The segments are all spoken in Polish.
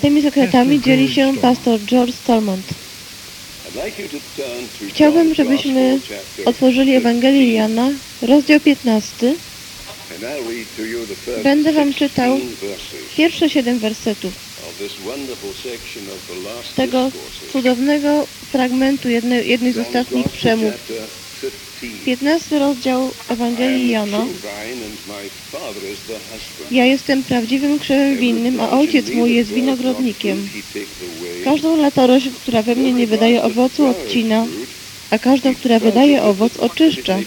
Tymi sekretami dzieli się pastor George Stormont. I'd like you to turn to Chciałbym, John's żebyśmy otworzyli Ewangelię Jana, rozdział 15. And I'll read to you the first Będę wam 16 czytał Pierwsze siedem wersetów tego cudownego fragmentu jednej, jednej z John's ostatnich przemów. Chapter 15. 15 rozdział Ewangelii Jana. Ja jestem prawdziwym krzewem winnym, a ojciec mój jest winogrodnikiem. Każdą latorość, która we mnie nie wydaje owocu, odcina, a każdą, która wydaje owoc, oczyszcza,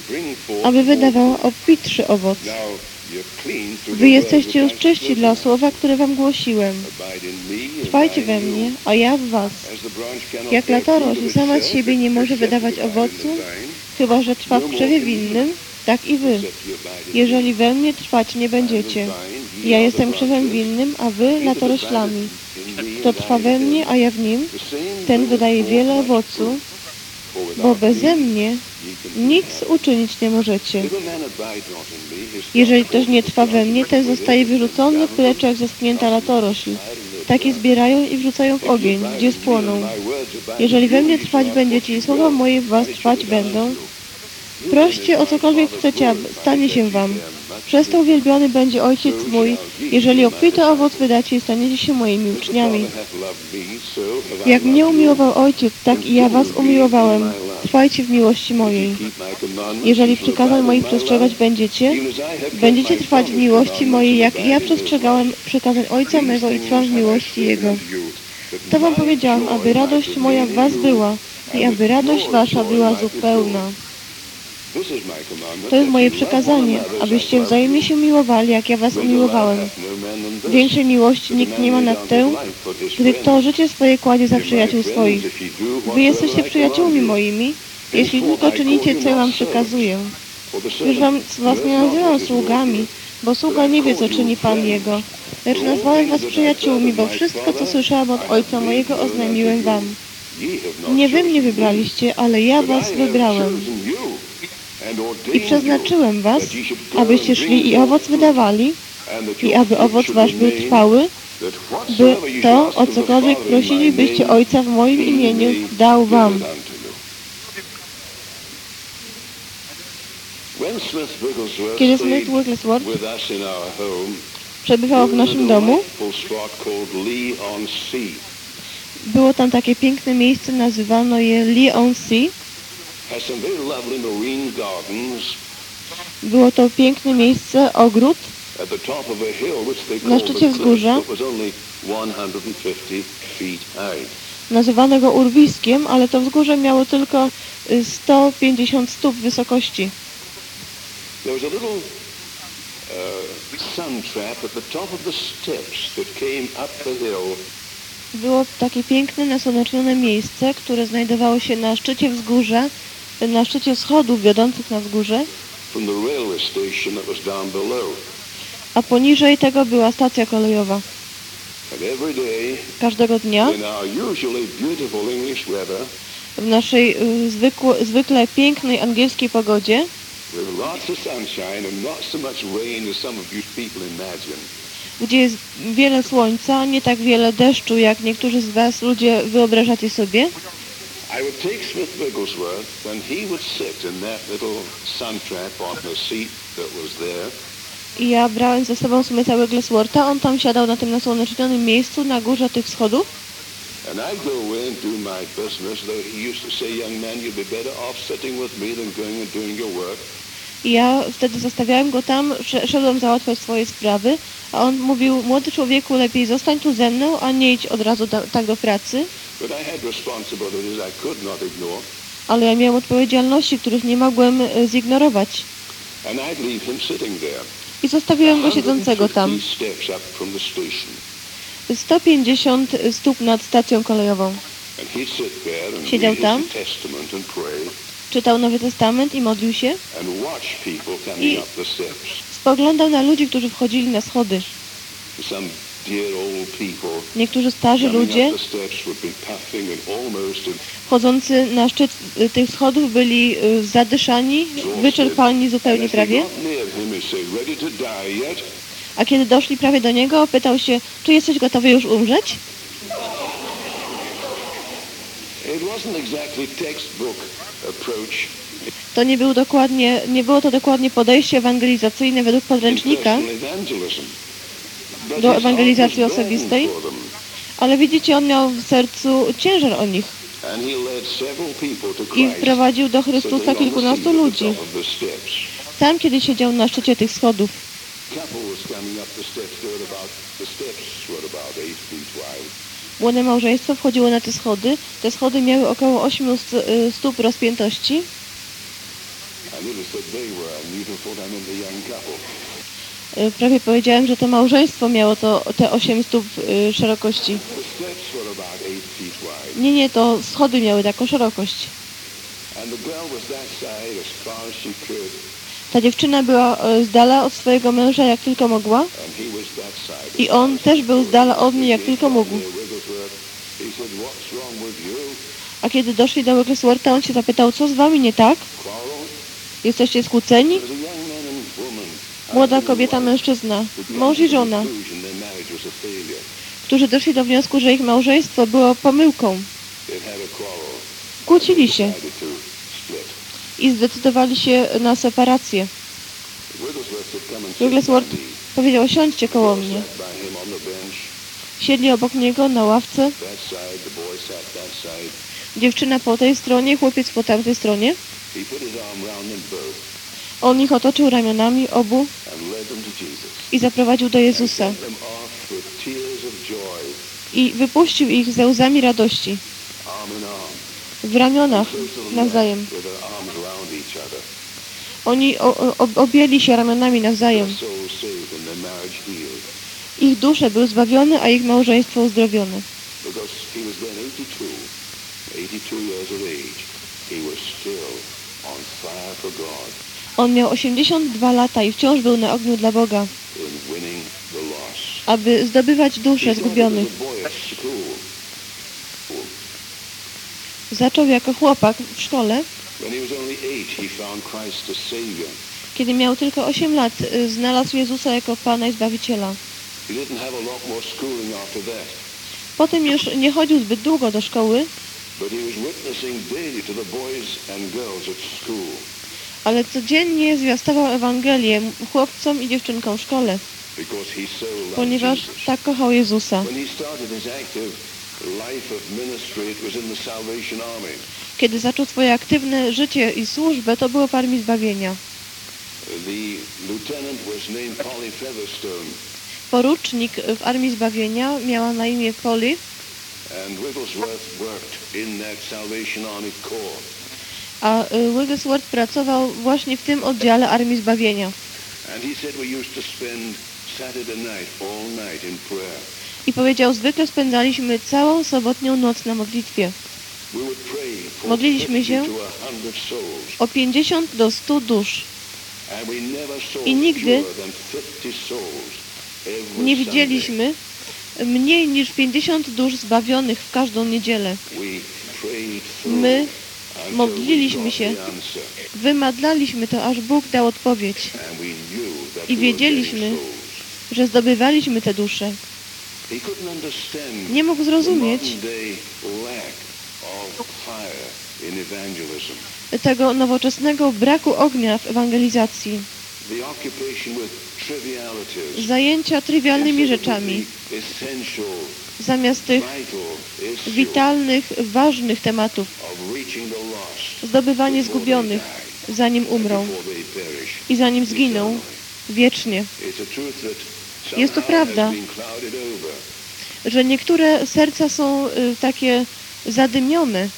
aby wydawała obfitszy owoc. Wy jesteście już czyści dla słowa, które wam głosiłem. Trwajcie we mnie, a ja w was. Jak latorość sama z siebie nie może wydawać owocu, Chyba, że trwa w krzewie winnym, tak i wy. Jeżeli we mnie trwać nie będziecie. Ja jestem krzewem winnym, a wy latoroślami. Kto trwa we mnie, a ja w nim, ten wydaje wiele owocu, bo beze mnie nic uczynić nie możecie. Jeżeli ktoś nie trwa we mnie, ten zostaje wyrzucony precz jak zeschnięta latorośl. Takie zbierają i wrzucają w ogień, gdzie spłoną. Jeżeli we mnie trwać będziecie i słowa moje w was trwać będą, proście o cokolwiek chcecie, stanie się wam. Przez to uwielbiony będzie Ojciec mój, jeżeli obfity owoc wydacie i staniecie się moimi uczniami. Jak mnie umiłował Ojciec, tak i ja was umiłowałem. Trwajcie w miłości mojej. Jeżeli przykazań moich przestrzegać będziecie, będziecie trwać w miłości mojej, jak ja przestrzegałem przykazań Ojca mego i trwam w miłości Jego. To wam powiedziałam, aby radość moja w was była i aby radość wasza była zupełna. To jest moje przekazanie, abyście wzajemnie się miłowali, jak ja was umiłowałem. Większej miłości nikt nie ma nad tę, gdy kto życie swoje kładzie za przyjaciół swoich. Wy jesteście przyjaciółmi moimi, jeśli tylko czynicie, co ja wam przekazuję. Już wam was nie nazywam sługami, bo sługa nie wie, co czyni Pan Jego. Lecz nazwałem was przyjaciółmi, bo wszystko, co słyszałam od Ojca mojego, oznajmiłem wam. Nie wy mnie wybraliście, ale ja was wybrałem. I przeznaczyłem was, abyście szli i owoc wydawali, i aby owoc wasz był trwały, by to, o cokolwiek prosili, byście Ojca w moim imieniu dał wam. Kiedy Smith Wigglesworth Przebywał w naszym domu. Było tam takie piękne miejsce, nazywano je Lee-on-Sea. Było to piękne miejsce, ogród, na szczycie wzgórza nazywano go urwiskiem, ale to wzgórze miało tylko y, 150 stóp wysokości. Było takie piękne, nasłonecznione miejsce, które znajdowało się na szczycie wzgórza, y, na szczycie schodów wiodących na wzgórze, a poniżej tego była stacja kolejowa. Każdego dnia. w naszej y, zwykle pięknej angielskiej pogodzie. gdzie jest wiele słońca, nie tak wiele deszczu, jak niektórzy z Was ludzie wyobrażacie sobie, I would take Smith Wigglesworth and he would sit in that little sun trap on the seat that was there. i ja brałem ze sobą Smitha Wiggleswortha, on tam siadał na tym nasłonecznionym miejscu na górze tych schodów And go away and do my business, though he used to say, young man, you'd be better off sitting with me than going and doing your work. I ja wtedy zostawiałem go tam, sze- szedłem załatwiać swoje sprawy, a on mówił, młody człowieku, lepiej zostań tu ze mną, a nie idź od razu do, tak do pracy, ale ja miałem odpowiedzialności, których nie mogłem e, zignorować i zostawiłem go siedzącego tam. 150 steps up from the station. 150 stóp nad stacją kolejową. Siedział tam. Czytał Nowy Testament i modlił się. I-. Spoglądał na ludzi, którzy wchodzili na schody. Niektórzy starzy ludzie wchodzący na szczyt y, tych schodów byli y, zadyszani, wyczerpani zupełnie prawie. A kiedy doszli prawie do niego, pytał się, czy jesteś gotowy już umrzeć? It wasn't exactly textbook To nie, był dokładnie, nie było to dokładnie podejście ewangelizacyjne według podręcznika, do ewangelizacji osobistej. ale widzicie, on miał w sercu ciężar o nich i wprowadził do Chrystusa kilkunastu ludzi. Tam, kiedy siedział na szczycie tych schodów. Couple was coming up the steps. They were about the steps were about eight feet wide. Młode małżeństwo wchodziło na te schody. Te schody miały około 8 st- y, stóp rozpiętości. Y, Prawie powiedziałem, że to małżeństwo miało to, te 8 stóp y, szerokości. Nie, nie, to schody miały taką szerokość. Ta dziewczyna była z dala od swojego męża jak tylko mogła i on też był z dala od niej jak tylko mógł. Near Wigglesworth, he said, "What's wrong with you? A kiedy doszli do Wiggleswortha, on się zapytał, co z wami nie tak? Quarrel?" Jesteście skłóceni? Młoda kobieta, mężczyzna, mąż i żona, którzy doszli do wniosku, że ich małżeństwo było pomyłką. Kłócili się i zdecydowali się na separację. Wigglesworth powiedział, siądźcie koło mnie. Siedli obok niego na ławce, dziewczyna po tej stronie, chłopiec po tamtej stronie. On ich otoczył ramionami obu i zaprowadził do Jezusa. I wypuścił ich ze łzami radości, w ramionach nawzajem. Oni objęli się ramionami nawzajem. Ich dusze były zbawione, a ich małżeństwo uzdrowione. Because he was then 82, 82 years of age. He was still on miał 82 lata i wciąż był na ogniu dla Boga, aby zdobywać dusze zgubionych. Zaczął jako chłopak w szkole. Kiedy miał tylko 8 lat, y, znalazł Jezusa jako Pana i Zbawiciela. Potem już nie chodził zbyt długo do szkoły, ale codziennie zwiastował Ewangelię chłopcom i dziewczynkom w szkole, ponieważ tak kochał Jezusa. Kiedy zaczął swoje aktywne życie i służbę, to było w Armii Zbawienia. Porucznik w Armii Zbawienia miała na imię Polly, a y, Wigglesworth pracował właśnie w tym oddziale Armii Zbawienia. I powiedział, zwykle spędzaliśmy całą sobotnią noc na modlitwie. Modliliśmy 50 się to 100 souls. O 50 do 100 dusz. I nigdy fewer than 50 souls every Nie widzieliśmy mniej niż 50 dusz zbawionych w każdą niedzielę. My modliliśmy się. Wymadlaliśmy to, aż Bóg dał odpowiedź, I wiedzieliśmy, że zdobywaliśmy te dusze. Nie mógł zrozumieć tego nowoczesnego braku ognia w ewangelizacji, Zajęcia trywialnymi rzeczami, zamiast tych witalnych, ważnych tematów. Zdobywanie zgubionych, zanim umrą i zanim zginą wiecznie. Jest to prawda. Że niektóre serca są y, takie zadymione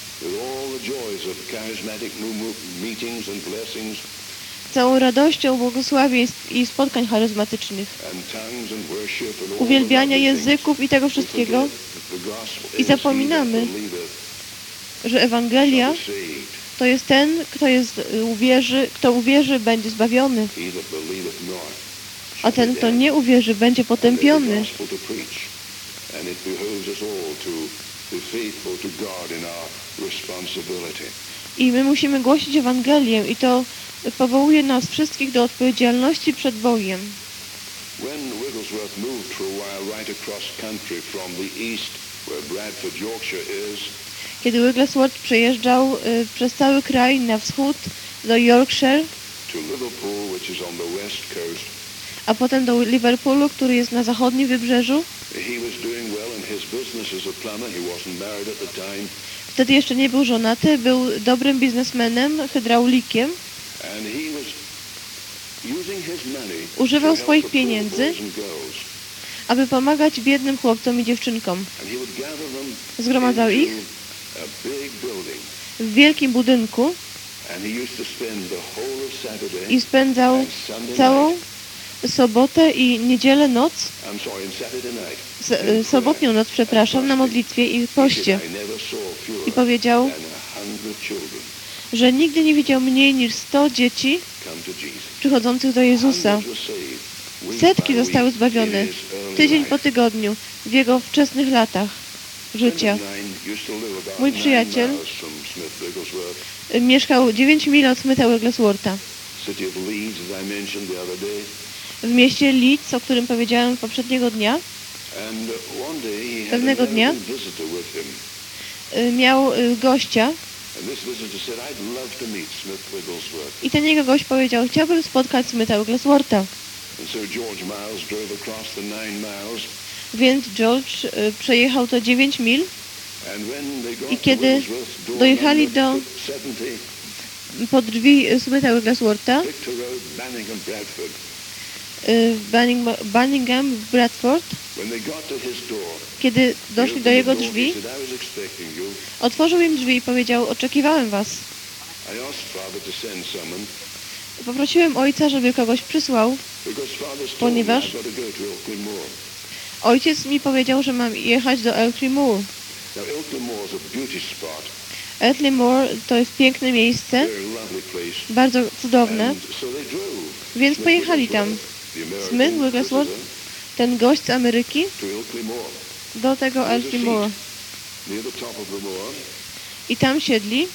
całą radością błogosławieństw i spotkań charyzmatycznych, uwielbiania języków i tego wszystkiego, I zapominamy, że Ewangelia to jest ten, kto jest y, uwierzy, kto uwierzy, będzie zbawiony, a ten, kto nie uwierzy, będzie potępiony. I my musimy głosić Ewangelię i to powołuje nas wszystkich do odpowiedzialności przed Bogiem. Kiedy Wigglesworth przejeżdżał y, przez cały kraj na wschód do Yorkshire, a potem do Liverpoolu, który jest na zachodnim wybrzeżu, wtedy jeszcze nie był żonaty, był dobrym biznesmenem, hydraulikiem, Używał swoich pieniędzy. aby pomagać biednym chłopcom i dziewczynkom. Zgromadzał ich w wielkim budynku i spędzał całą sobotę i niedzielę noc, y, sobotnią noc, przepraszam, na modlitwie i poście. I powiedział, że nigdy nie widział mniej niż 100 dzieci przychodzących do Jezusa. Setki zostały zbawione tydzień po tygodniu w jego wczesnych latach życia. Mój przyjaciel Mieszkał 9 mil od Smitha Wiggleswortha w mieście Leeds, o którym powiedziałem poprzedniego dnia. Pewnego dnia. Y, Miał y, gościa I ten jego gość powiedział, chciałbym spotkać Smitha Wiggleswortha. Więc George y, przejechał to 9 mil. I kiedy dojechali do 70, pod drzwi Smitha Wiggleswortha w Bunning- Bunningham w Bradford, kiedy doszli do jego drzwi, otworzył im drzwi i powiedział, oczekiwałem was. Poprosiłem ojca, żeby kogoś przysłał. Ponieważ-. Ojciec mi powiedział, że mam jechać do Elkley Moor. Now Ilkley Moor to jest piękne miejsce, bardzo cudowne, więc pojechali tam. Smith Wigglesworth Ten gość z Ameryki? do tego moor. i tam siedli.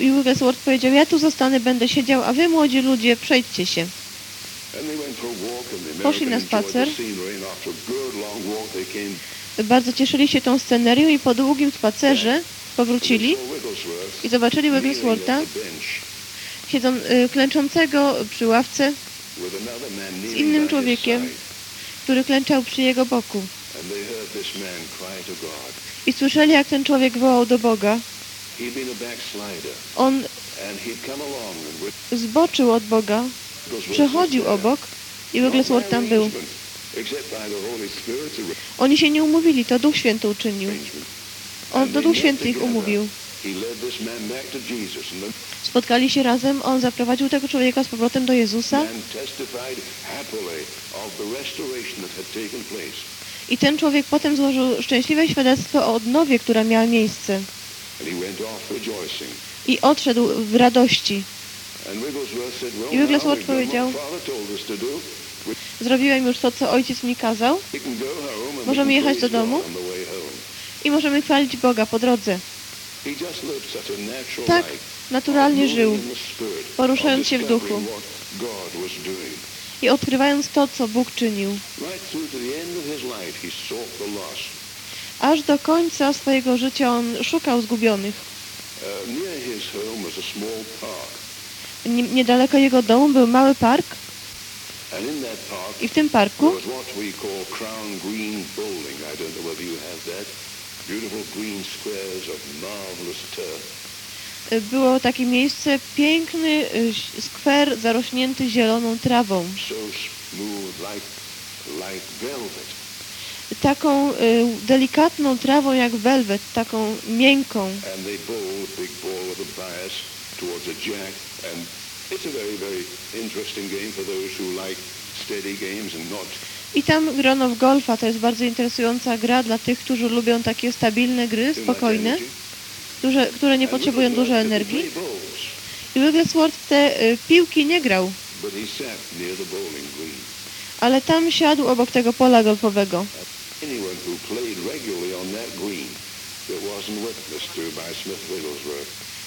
I Wigglesworth powiedział, ja tu zostanę, będę siedział, a wy młodzi ludzie przejdźcie się. Poszli na spacer. Bardzo cieszyli się tą scenerią i po długim spacerze powrócili i zobaczyli Wiggleswortha siedzą, y, klęczącego przy ławce, z innym człowiekiem, który klęczał przy jego boku. I słyszeli, jak ten człowiek wołał do Boga. On zboczył od Boga, przechodził obok i Wigglesworth tam był. Oni się nie umówili, to Duch Święty uczynił. On, to Duch Święty ich umówił. Spotkali się razem, on zaprowadził tego człowieka z powrotem do Jezusa i ten człowiek potem złożył szczęśliwe świadectwo o odnowie, która miała miejsce. I odszedł w radości. I Wigglesworth powiedział. Zrobiłem już to, co ojciec mi kazał Możemy jechać do domu? I możemy chwalić Boga po drodze. Tak, naturalnie żył, poruszając się w duchu i odkrywając to, co Bóg czynił. Aż do końca swojego życia on szukał zgubionych. Uh, Niedaleko jego domu był mały park. I w tym parku y, było takie miejsce, piękny y, skwer zarośnięty zieloną trawą. Taką y, delikatną trawą jak welwet, taką miękką. It's a very, very interesting game for those who like steady games and not. I tam grono w golfa to jest bardzo interesująca gra dla tych, którzy lubią takie stabilne gry, spokojne, energy. które, nie potrzebują dużo energii. I Wigglesworth te y, piłki nie grał, ale tam siadł obok tego pola golfowego.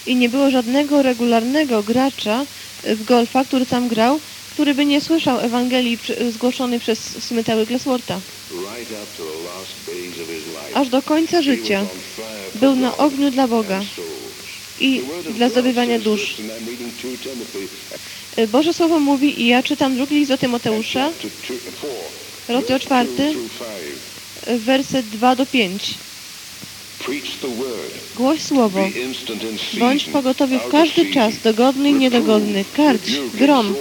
I nie było żadnego regularnego gracza y, w golfa, który tam grał, który by nie słyszał Ewangelii zgłoszonej przez his life. Aż do końca życia był na ogniu dla Boga i dla zdobywania dusz. this, and I'm reading 2 Timothy, Y, Boże Słowo mówi, i ja czytam drugi list do Tymoteusza, rozdział czwarty, y, werset 2 do 5. Głoś Słowo, bądź pogotowy w każdy czas, dogodny i niedogodny, karć, grom,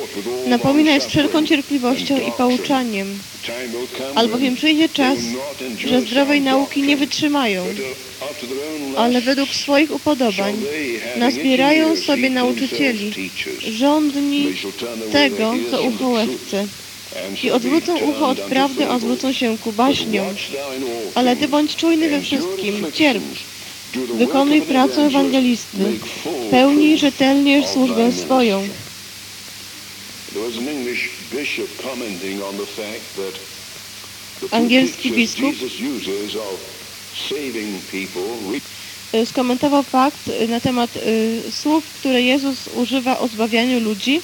napominaj z wszelką cierpliwością i pouczaniem, albowiem przyjdzie czas, że zdrowej nauki nie wytrzymają, ale według swoich upodobań nazbierają sobie nauczycieli, żądni away tego, co from i odwrócą ucho od prawdy, a zwrócą się ku baśniom. Ale ty bądź czujny we wszystkim, cierp, wykonuj pracę ewangelisty, pełnij rzetelnie służbę swoją. Angielski biskup Y, Skomentował fakt na temat y, słów, które Jezus używa o zbawianiu ludzi,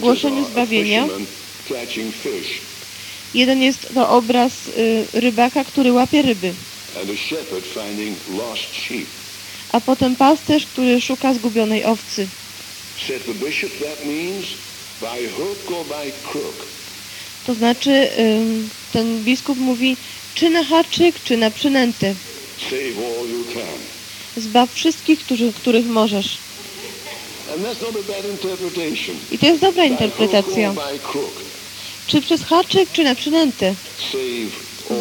głoszeniu zbawienia. Jeden jest to obraz y, rybaka, który łapie ryby, a potem pasterz, który szuka zgubionej owcy. To znaczy, ten biskup mówi, czy na haczyk, czy na przynętę. Zbaw wszystkich, którzy, których możesz. And that's not a bad interpretation. I to jest dobra interpretacja. Czy przez haczyk, czy na all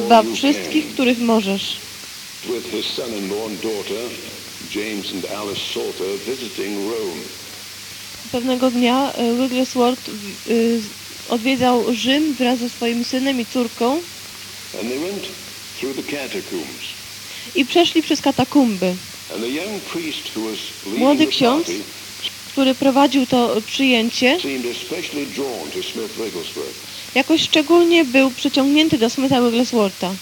Zbaw wszystkich, których możesz. Pewnego dnia y, Wigglesworth y, odwiedzał Rzym wraz ze swoim synem i córką i przeszli przez katakumby. Młody ksiądz który prowadził to przyjęcie, jakoś szczególnie był przyciągnięty do Smitha Wiggleswortha.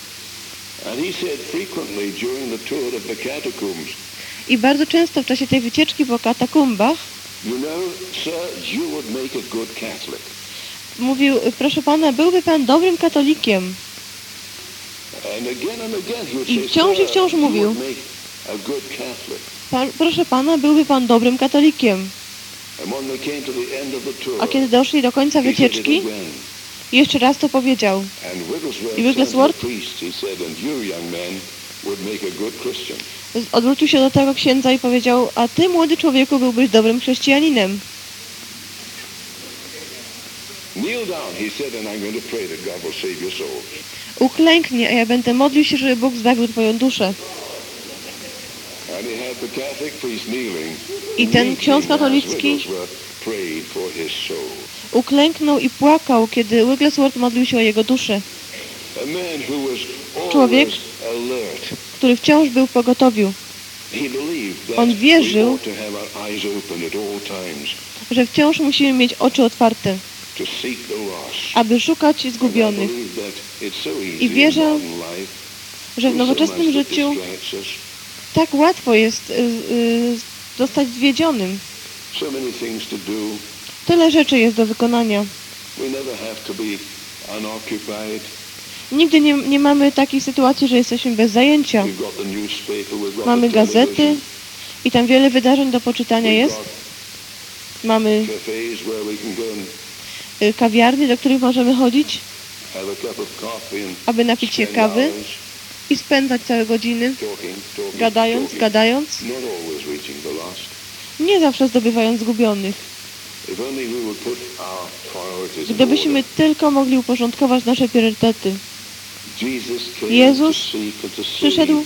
I bardzo często w czasie tej wycieczki po katakumbach mówił, proszę pana, byłby pan dobrym katolikiem. I wciąż i wciąż mówił. Pan, proszę pana, byłby pan dobrym katolikiem. A kiedy doszli do końca wycieczki, jeszcze raz to powiedział. I Wigglesworth? Odwrócił się do tego księdza i powiedział, a ty, młody człowieku, byłbyś dobrym chrześcijaninem. Uklęknij, a ja będę modlił się, żeby Bóg zbawił twoją duszę. And he had the Catholic priest kneeling. I ten ksiądz katolicki uklęknął i płakał, kiedy Wigglesworth modlił się o jego duszę, Człowiek, który wciąż był w pogotowiu, On wierzył, że wciąż musimy mieć oczy otwarte, aby szukać zgubionych, I wierzę, że w nowoczesnym życiu. Tak łatwo jest y, y, zostać zwiedzionym. Tyle rzeczy jest do wykonania. Nigdy nie, nie mamy takiej sytuacji, że jesteśmy bez zajęcia. Mamy gazety i tam wiele wydarzeń do poczytania jest. Mamy y, kawiarnie, do których możemy chodzić, aby napić się kawy i spędzać całe godziny, gadając, gadając, nie zawsze zdobywając zgubionych. Gdybyśmy tylko mogli uporządkować nasze priorytety, Jezus przyszedł,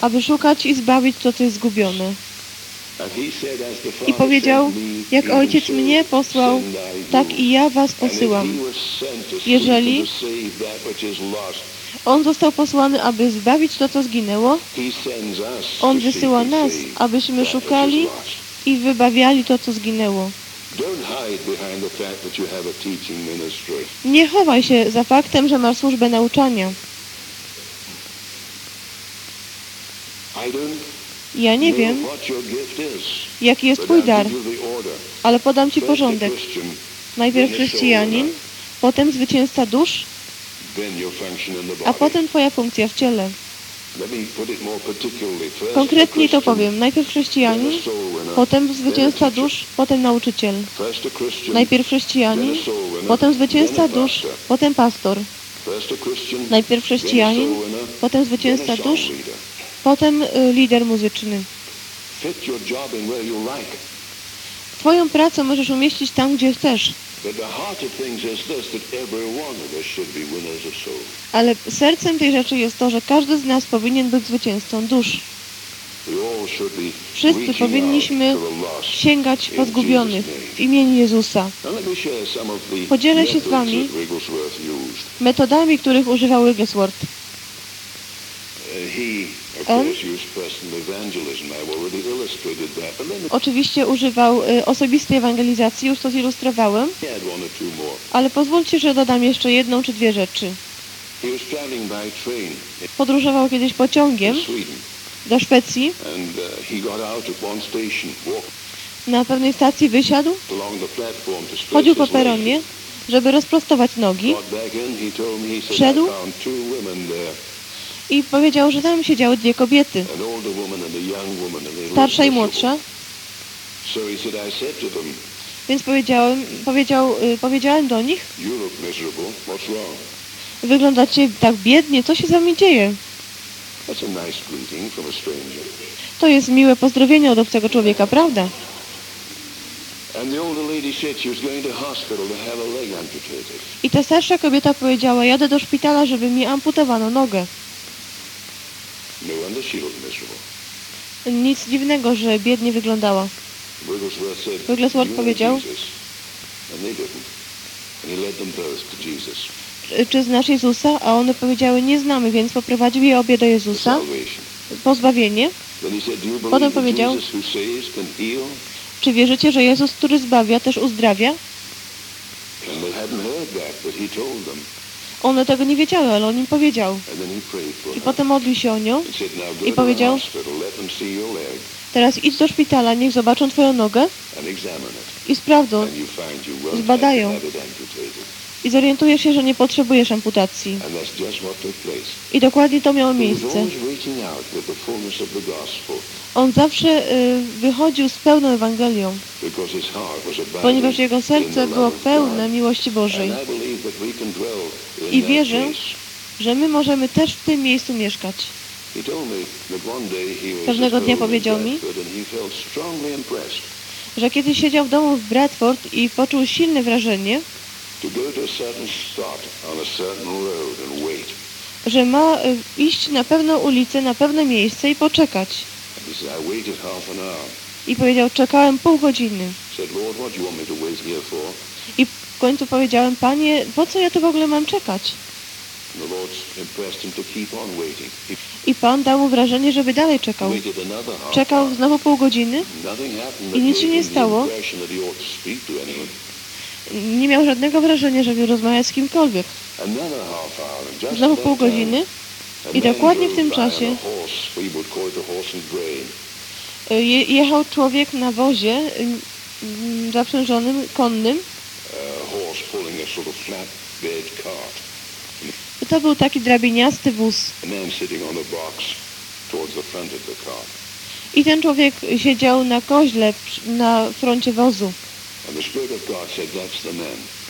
aby szukać i zbawić to, co jest zgubione. I powiedział, jak ojciec mnie posłał, tak i ja was posyłam. Jeżeli On został posłany, aby zbawić to, co zginęło. On wysyła nas, abyśmy szukali i wybawiali to, co zginęło. Nie chowaj się za faktem, że masz służbę nauczania. Ja nie wiem, jaki jest Twój dar, ale podam Ci porządek. Najpierw chrześcijanin, potem zwycięzca dusz, a potem Twoja funkcja w ciele. Konkretniej to powiem. Najpierw chrześcijanin, potem zwycięzca dusz, potem nauczyciel. Najpierw chrześcijanin, potem zwycięzca dusz, potem pastor. Najpierw chrześcijanin, potem zwycięzca dusz, potem y, lider muzyczny. Twoją pracę możesz umieścić tam, gdzie chcesz, Ale sercem tej rzeczy jest to, że każdy z nas powinien być zwycięzcą dusz. Wszyscy powinniśmy. Sięgać po zgubionych w imieniu Jezusa. Podzielę się z wami metodami, których używał Wigglesworth. On? Oczywiście używał y, osobistej ewangelizacji, już to zilustrowałem, ale pozwólcie, że dodam jeszcze jedną czy dwie rzeczy. Podróżował kiedyś pociągiem do Szwecji. uh, Na pewnej stacji wysiadł, chodził po peronie, żeby rozprostować nogi Wszedł. I powiedział, że tam siedziały dwie kobiety, starsza i młodsza. Więc powiedziałem, powiedział, y, powiedziałem do nich, wyglądacie tak biednie, co się z wami dzieje? To jest miłe pozdrowienie od obcego człowieka, prawda? I ta starsza kobieta powiedziała, jadę do szpitala, żeby mi amputowano nogę. Nic dziwnego, że biednie wyglądała. Wigglesworth said, Wigglesworth "You know powiedział- Jesus." And they didn't. And he led them both to Jesus Y, Czy znasz Jezusa? A one powiedziały, nie znamy, więc poprowadził je obie do Jezusa, pozbawienie. Potem powiedział-? Czy wierzycie, że Jezus, który zbawia, też uzdrawia? One tego nie wiedziały, ale on im powiedział. I potem modlił się o nią. I powiedział- Teraz idź do szpitala, niech zobaczą twoją nogę i sprawdzą. Zbadają. I zorientujesz się, że nie potrzebujesz amputacji. I dokładnie to miało miejsce. On zawsze y, wychodził z pełną Ewangelią, ponieważ jego serce było pełne miłości Bożej. I wierzę. Że my możemy też w tym miejscu mieszkać. Pewnego dnia powiedział mi, Że kiedy siedział w domu w Bradford i poczuł silne wrażenie, że ma y, iść na pewną ulicę, na pewne miejsce i poczekać. I powiedział, czekałem pół godziny. I w końcu powiedziałem, panie, po co ja tu w ogóle mam czekać? I pan dał mu wrażenie, żeby dalej czekał. Czekał znowu pół godziny, I nic się nie stało. Nie miał żadnego wrażenia, żeby rozmawiać z kimkolwiek. Znowu pół godziny i dokładnie w tym czasie jechał człowiek na wozie zaprzężonym, konnym. To był taki drabiniasty wóz. I ten człowiek siedział na koźle na froncie wozu.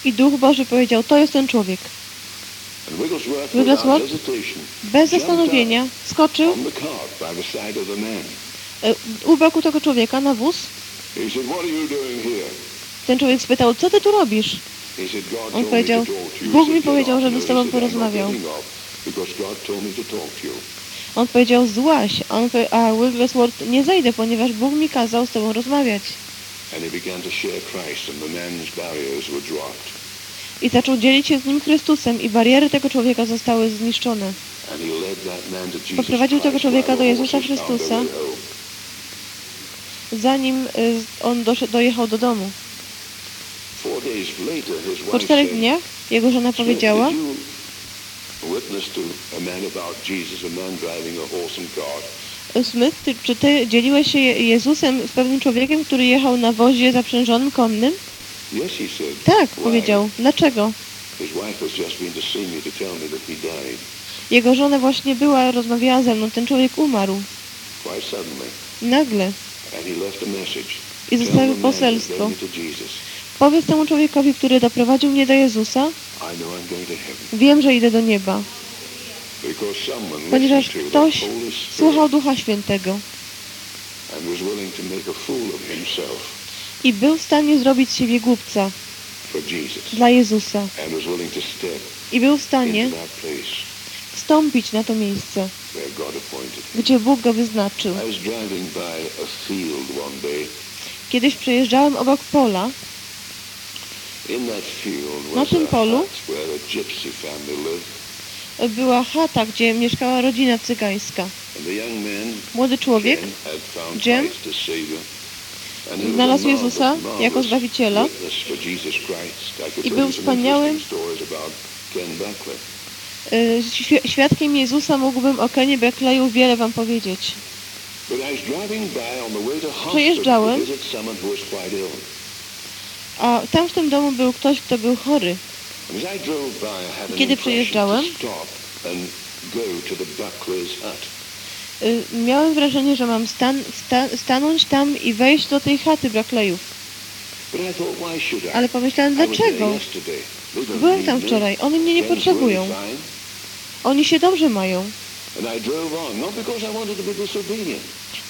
I Duch Boży powiedział, to jest ten człowiek. Wigglesworth, Bez zastanowienia skoczył e, u boku tego człowieka na wóz. Ten człowiek spytał, co ty tu robisz? On powiedział. Bóg mi powiedział, "Get żebym off." z tobą No, he said, "I'm not porozmawiał. On powiedział, złaś. A, on a Wigglesworth, nie zejdę, ponieważ Bóg mi kazał z tobą rozmawiać. I zaczął dzielić się z nim Chrystusem i bariery tego człowieka zostały zniszczone. Poprowadził tego człowieka do Jezusa Chrystusa. Zanim y, on dojechał do domu. Po czterech dniach jego żona "Smith, powiedziała, cart, Smith, ty, czy ty dzieliłeś się Je- Jezusem z pewnym człowiekiem, który jechał na wozie zaprzężonym konnym? Yes, he said. Tak, Why? powiedział. Dlaczego? His wife has just been to see me to tell me that he died Jego żona właśnie była, rozmawiała ze mną. Ten człowiek umarł. quite suddenly. Nagle. And he left a message. I zostawił poselstwo. Powiedz temu człowiekowi, który doprowadził mnie do Jezusa, wiem, że idę do nieba. Ponieważ ktoś słuchał Ducha Świętego. I był w stanie zrobić siebie głupca. dla Jezusa. I był w stanie wstąpić na to miejsce, gdzie Bóg go wyznaczył. Kiedyś przejeżdżałem obok pola, Na tym polu była chata, gdzie mieszkała rodzina cygańska. Młody człowiek Jim, znalazł Jezusa jako Zbawiciela. I był wspaniałym-. Y, świ- Świadkiem Jezusa mógłbym o Kenie Beckleyu wiele wam powiedzieć. Przejeżdżałem. A tam w tym domu był ktoś, kto był chory. Kiedy przejeżdżałem-. Y, Miałem wrażenie, że mam stan, sta, stanąć tam i wejść do tej chaty Brackleyów. Ale pomyślałem, dlaczego? Byłem tam wczoraj, oni mnie nie potrzebują. Oni się dobrze mają.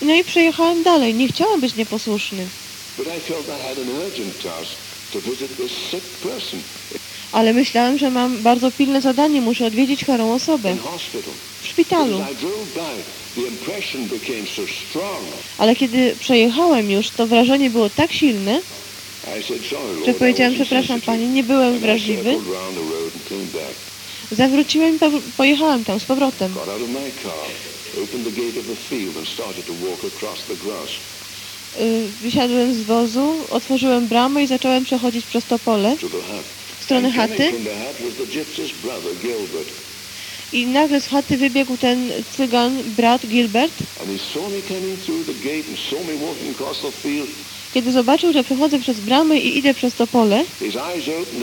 No i przejechałem dalej. Nie chciałam być nieposłuszny. Ale myślałem, że mam bardzo pilne zadanie. Muszę odwiedzić chorą osobę w szpitalu. Ale kiedy przejechałem już, to wrażenie było tak silne, że powiedziałem, przepraszam sensitive." Pani, nie byłem wrażliwy. Zawróciłem i po- pojechałem tam z powrotem. Y, Wysiadłem z wozu, otworzyłem bramę i zacząłem przechodzić przez to pole coming chaty i nagle z chaty wybiegł ten cygan, brat Gilbert. Kiedy zobaczył, że przechodzę przez bramę i idę przez to pole,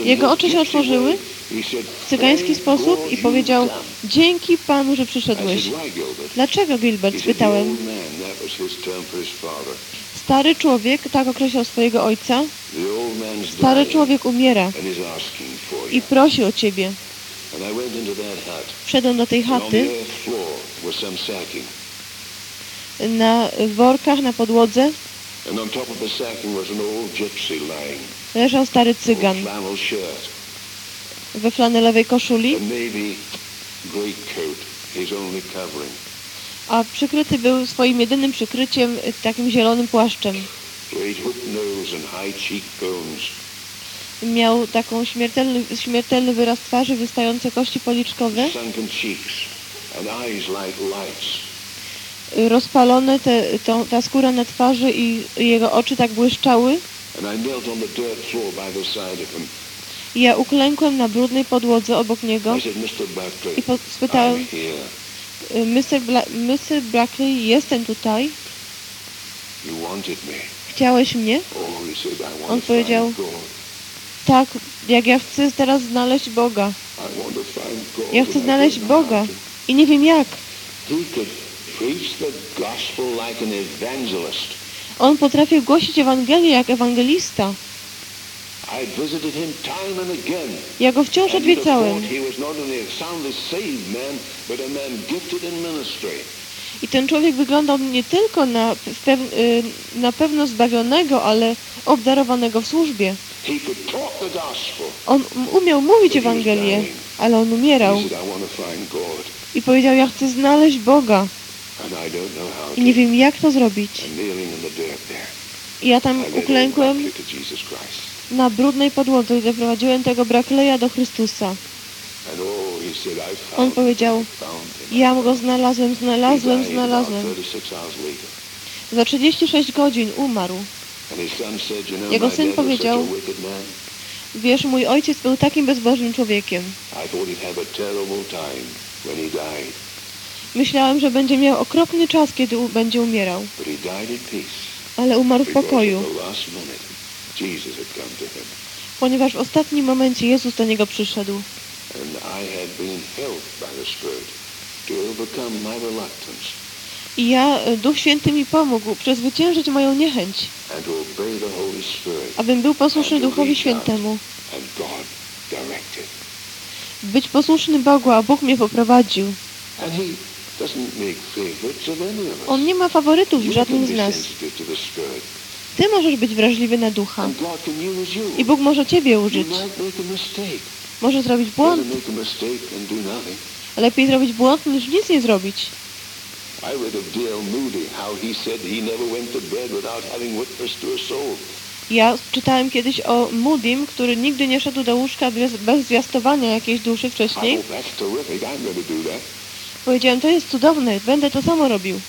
Jego oczy się otworzyły w cygański "Thank sposób i powiedział come." Dzięki Panu, że przyszedłeś. Dlaczego Gilbert? Spytałem. Stary człowiek, tak określał swojego ojca, stary człowiek umiera. i prosi o ciebie. Wszedłem do tej chaty, na workach, na podłodze. Leżał stary cygan. we flanelowej koszuli, A przykryty był swoim jedynym przykryciem takim zielonym płaszczem. Miał taką śmiertelny, śmiertelny wyraz twarzy, wystające kości policzkowe, rozpalone te, to, ta skóra na twarzy i jego oczy tak błyszczały. Ja uklękłem na brudnej podłodze obok niego I spytałem, Mr. Bla Mr. Brackley, jestem tutaj, You wanted me. chciałeś mnie? Oh, On powiedział. Tak, jak ja chcę teraz znaleźć Boga. Ja chcę znaleźć Boga to." i nie wiem jak. On potrafił głosić Ewangelię jak ewangelista. I visited him time and again. Ja go wciąż odwiedzałem. I ten człowiek wyglądał nie tylko na, y, na pewno zbawionego, ale obdarowanego w służbie. On umiał mówić Ewangelię, ale on umierał. I powiedział, ja chcę znaleźć Boga. I nie wiem jak to zrobić. I ja tam uklękłem na brudnej podłodze i doprowadziłem tego Brakleja do Chrystusa. On powiedział, ja go znalazłem, znalazłem, znalazłem. 36 hours later. Za 36 godzin umarł. Jego syn powiedział. Wiesz, mój ojciec był takim bezbożnym człowiekiem. Myślałem, że będzie miał okropny czas, kiedy będzie umierał, ale umarł w pokoju, ponieważ w ostatnim momencie Jezus do niego przyszedł. I ja, e, Duch Święty mi pomógł przezwyciężyć moją niechęć, abym był posłuszny Duchowi Świętemu, być posłuszny Bogu, a Bóg mnie poprowadził. On nie ma faworytów w żadnym z nas. Ty możesz być wrażliwy na Ducha i Bóg może Ciebie użyć. Może zrobić błąd. Lepiej zrobić błąd niż nic nie zrobić. Ja czytałem kiedyś o Moodim, który nigdy nie szedł do łóżka bez, bez zwiastowania jakiejś duszy wcześniej. Powiedziałem, to jest cudowne, będę to samo robił.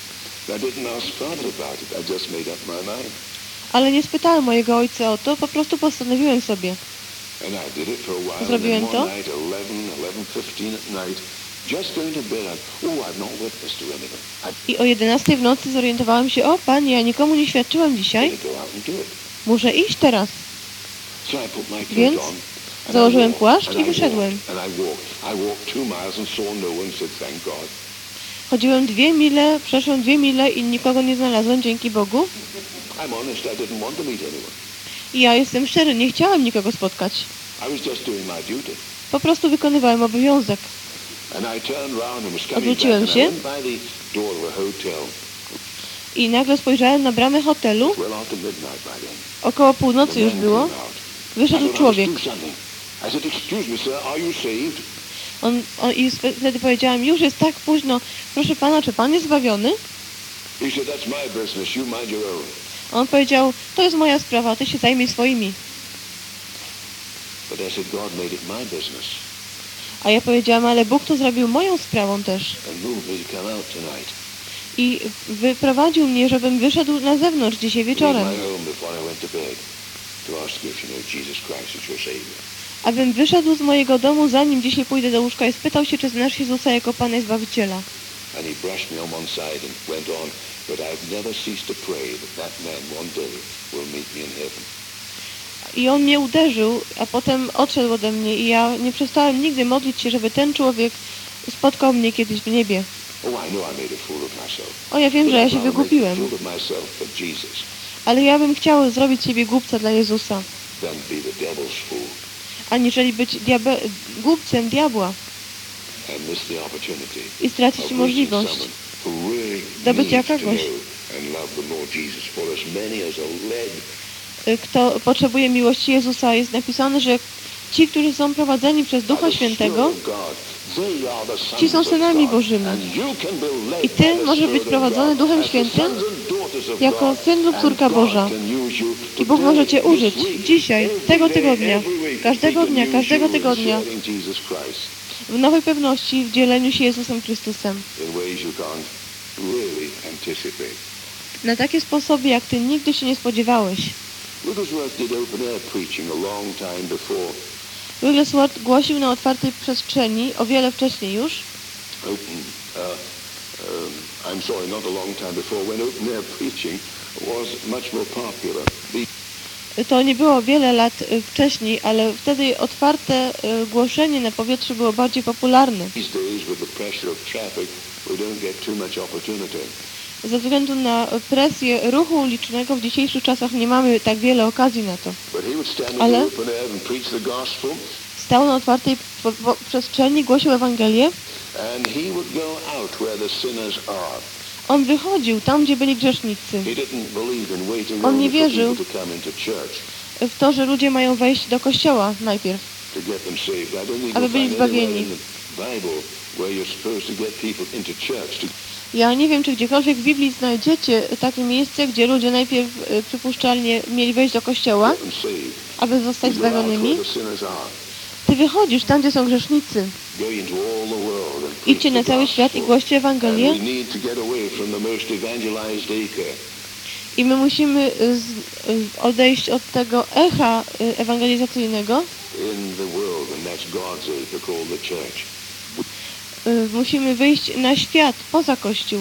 I didn't ask Father about it. I just made up my mind. Ale nie spytałem mojego ojca o to, po prostu postanowiłem sobie. Zrobiłem to. one night, 11, 11.15 at night, just going to bed, I, o 11 w nocy zorientowałem się, o panie, ja nikomu nie świadczyłem dzisiaj, muszę iść teraz. Więc założyłem płaszcz i wyszedłem. no. Chodziłem dwie mile, przeszłem dwie mile i nikogo nie znalazłem, dzięki Bogu. I'm honest, I didn't want to meet anyone. I ja jestem szczery, nie chciałem nikogo spotkać. I was just doing my duty. Po prostu wykonywałem obowiązek. And I turned round and was coming back Odwróciłem and I się. went by the door of a hotel. I nagle spojrzałem na bramę hotelu. Około północy The już było. Wyszedł człowiek. On, on, I wtedy powiedziałem, już jest tak późno. Proszę pana, czy pan jest zbawiony? On powiedział, to jest moja sprawa, ty się zajmij swoimi. A ja powiedziałam, ale Bóg to zrobił moją sprawą też. I wyprowadził mnie, żebym wyszedł na zewnątrz dzisiaj wieczorem. Abym wyszedł z mojego domu, zanim dzisiaj pójdę do łóżka i spytał się, czy znasz Jezusa jako Pana i Zbawiciela. And he brushed me on one side and went on, but I've never ceased to pray that that man one day will meet me in heaven. I on mnie uderzył, a potem odszedł ode mnie i ja nie przestałem nigdy modlić się, żeby ten człowiek spotkał mnie kiedyś w niebie. Oh, I know I made a fool of myself. O, ja wiem, że ja się Jesus ale ja bym chciał zrobić siebie głupca dla Jezusa, aniżeli być diabe- głupcem diabła and miss the opportunity i stracić możliwość zdobycia kogoś. Y, Kto potrzebuje miłości Jezusa, jest napisane, że ci, którzy są prowadzeni przez Ducha Świętego, Ci są synami. Bożymi. I ty możesz być prowadzony Duchem Świętym jako syn lub córka Boża. I Bóg może Cię użyć dzisiaj, tego tygodnia, każdego dnia, każdego tygodnia w nowej pewności, w dzieleniu się Jezusem Chrystusem. Na takie sposoby, jak Ty nigdy się nie spodziewałeś. Wigglesworth głosił na otwartej przestrzeni o wiele wcześniej już, Open, uh, um, I'm sorry, not a long time before, when open air preaching was much more popular. To nie było wiele lat y, wcześniej, ale wtedy otwarte y, głoszenie na powietrzu było bardziej popularne. Ze względu na presję ruchu ulicznego w dzisiejszych czasach nie mamy tak wiele okazji na to. Ale- Stał na otwartej przestrzeni, głosił Ewangelię. and he would go out where the sinners are. On wychodził tam, gdzie byli grzesznicy. On nie wierzył. W to, że ludzie mają wejść do kościoła najpierw. Aby byli zbawieni. Ja nie wiem, czy gdziekolwiek w Biblii znajdziecie takie miejsce, gdzie ludzie najpierw y, przypuszczalnie mieli wejść do kościoła, aby zostać zbawionymi. Ty wychodzisz tam, gdzie są grzesznicy. Idźcie na cały świat i głoście Ewangelię. I my musimy y, y, odejść od tego echa y, ewangelizacyjnego, musimy wyjść na świat, poza Kościół.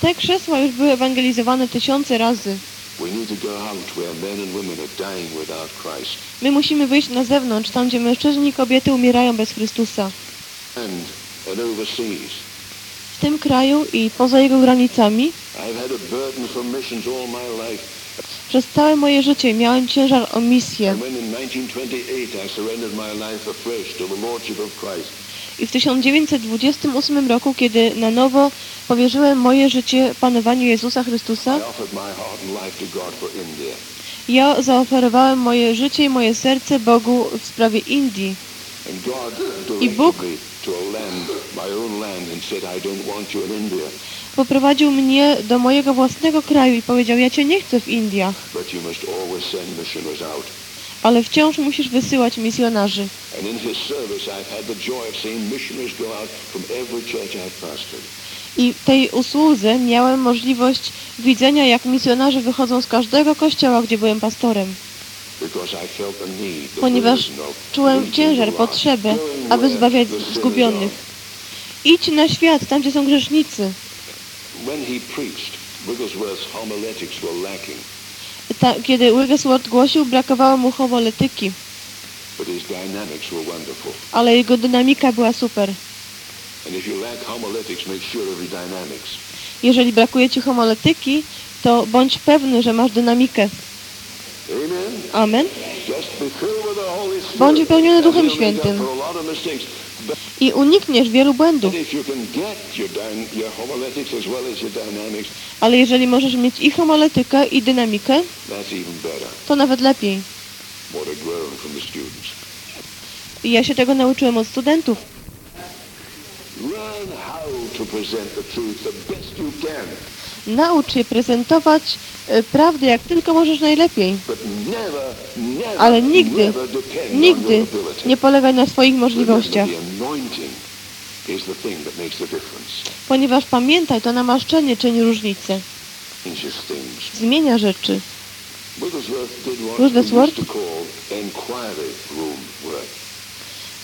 Te krzesła już były ewangelizowane tysiące razy. My musimy wyjść na zewnątrz, tam gdzie mężczyźni i kobiety umierają bez Chrystusa. W tym kraju i poza jego granicami przez całe moje życie miałem ciężar o misję. And when in 1928 I w 1928 roku, kiedy na nowo powierzyłem moje życie panowaniu Jezusa Chrystusa, ja zaoferowałem moje życie i moje serce Bogu w sprawie Indii. I Bóg poprowadził mnie do mojego własnego kraju i powiedział, ja cię nie chcę w Indiach, ale wciąż musisz wysyłać misjonarzy. I w tej usłudze miałem możliwość widzenia, jak misjonarze wychodzą z każdego kościoła, gdzie byłem pastorem. Ponieważ czułem ciężar, potrzebę, aby zbawiać zgubionych. Idź na świat, tam gdzie są grzesznicy. When he preached, Wigglesworth's homiletics were lacking, Ta, kiedy Wigglesworth głosił, brakowało mu homoletyki, ale jego dynamika była super. Jeżeli brakuje ci homoletyki, to bądź pewny, że masz dynamikę. Amen. Bądź wypełniony Duchem Świętym. I unikniesz wielu błędów. Ale jeżeli możesz mieć i homoletykę, i dynamikę, to nawet lepiej. I ja się tego nauczyłem od studentów. Learn how to present the truth the best you can, Naucz się prezentować e, prawdę, jak tylko możesz najlepiej. Ale nigdy, nigdy nie polegaj na swoich możliwościach. Ponieważ pamiętaj, to namaszczenie czyni różnicę. Zmienia rzeczy. Wigglesworth.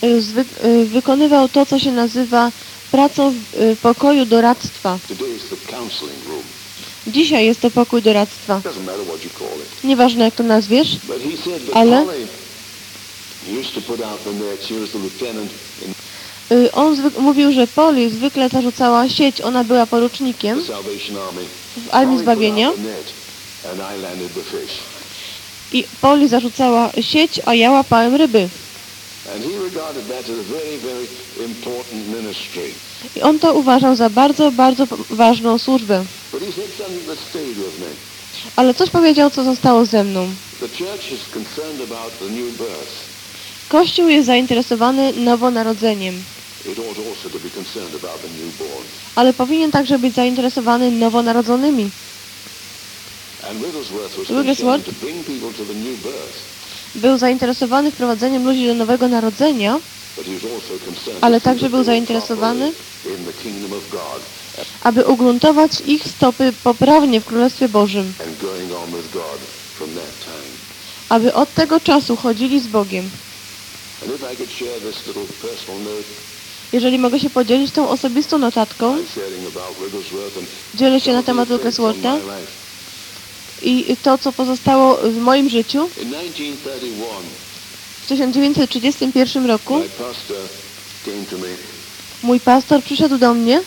E, e, wykonywał to, co się nazywa pracą w e, pokoju doradztwa. Dzisiaj jest to pokój doradztwa. Nieważne, jak to nazwiesz, Ale- Y, On mówił, że Poli zwykle zarzucała sieć, ona była porucznikiem w Armii Zbawienia. i Poli zarzucała sieć, a ja łapałem ryby. I on to uważał za bardzo, bardzo ważną służbę. Ale coś powiedział, co zostało ze mną. Kościół jest zainteresowany nowonarodzeniem, ale powinien także być zainteresowany nowonarodzonymi. Wigglesworth Był zainteresowany wprowadzeniem ludzi do nowego narodzenia, Ale także był zainteresowany, aby ugruntować ich stopy poprawnie w Królestwie Bożym, aby od tego czasu chodzili z Bogiem. Jeżeli mogę się podzielić tą osobistą notatką, dzielę się na temat Lucasworta. I to, co pozostało w moim życiu In 1931, w 1931 roku, mój pastor przyszedł do mnie,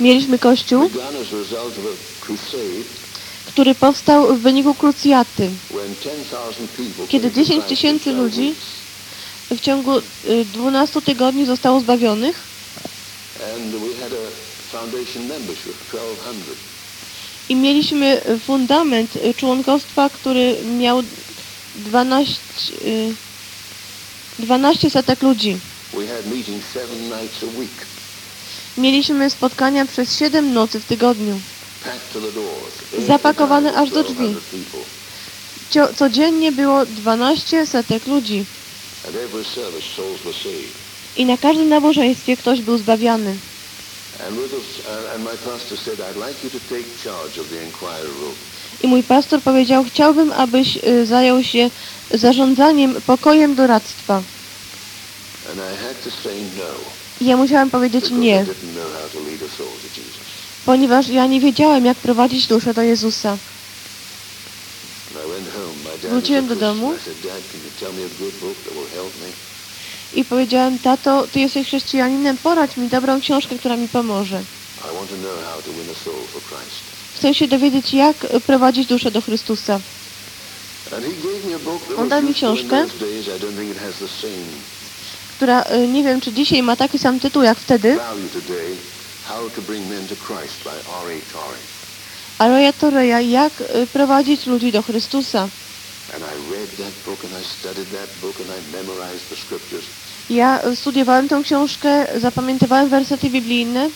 mieliśmy kościół, który powstał w wyniku krucjaty. when 10,000 people Kiedy came to 10 Christ tysięcy in 12 ludzi w ciągu y, 12 tygodni zostało zbawionych And we had a foundation membership, 1,200. i mieliśmy fundament y, członkostwa, który miał 12, y, 12 setek ludzi. Mieliśmy spotkania przez 7 nocy w tygodniu. Zapakowane aż do 1,200 drzwi. Codziennie było 12 setek ludzi i na każdym nabożeństwie ktoś był zbawiany. I mój pastor powiedział, chciałbym, abyś y, zajął się zarządzaniem pokojem doradztwa. I no. Ja musiałem powiedzieć nie, ponieważ ja nie wiedziałem, jak prowadzić duszę do Jezusa. Wróciłem do domu. I powiedziałem, tato, ty jesteś chrześcijaninem, poradź mi dobrą książkę, która mi pomoże. Chcę się dowiedzieć, jak prowadzić duszę do Chrystusa. On dał mi książkę. która y, nie wiem, czy dzisiaj ma taki sam tytuł jak wtedy. Aroya Toreya, jak y, prowadzić ludzi do Chrystusa. And I read that book and I studied that book and I memorized the scriptures. Ja studiowałem tę książkę, zapamiętywałem wersety biblijne.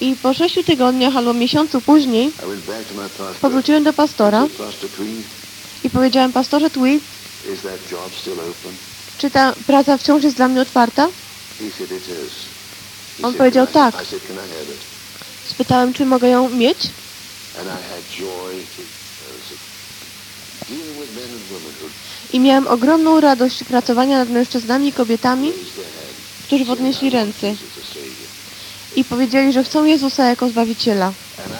I po sześciu tygodniach albo miesiącu później powróciłem do pastora I powiedziałem, pastorze Tweed, czy ta praca wciąż jest dla mnie otwarta? On powiedział, "Tak." Spytałem, czy mogę ją mieć? And I miałem ogromną radość pracowania nad mężczyznami i kobietami, którzy podnieśli "I want ręce Jesus as Savior." i powiedzieli, że chcą Jezusa jako Zbawiciela.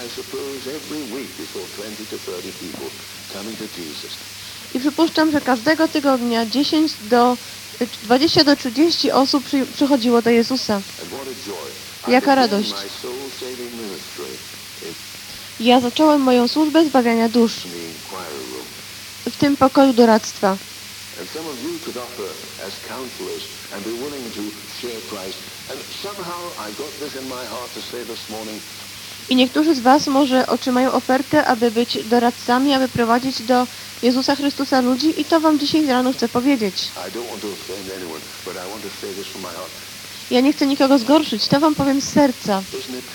I suppose every week before 20 to 30 people coming to Jesus. I przypuszczam, że każdego tygodnia 10 do 20 do 30 osób przy, przychodziło do Jezusa. Jaka radość. Ja zacząłem moją służbę zbawiania dusz. W tym pokoju doradztwa. I niektórzy z Was może otrzymają ofertę, aby być doradcami, aby prowadzić do Jezusa Chrystusa ludzi i to Wam dzisiaj rano chcę powiedzieć. Ja nie chcę nikogo zgorszyć, to Wam powiem z serca. Isn't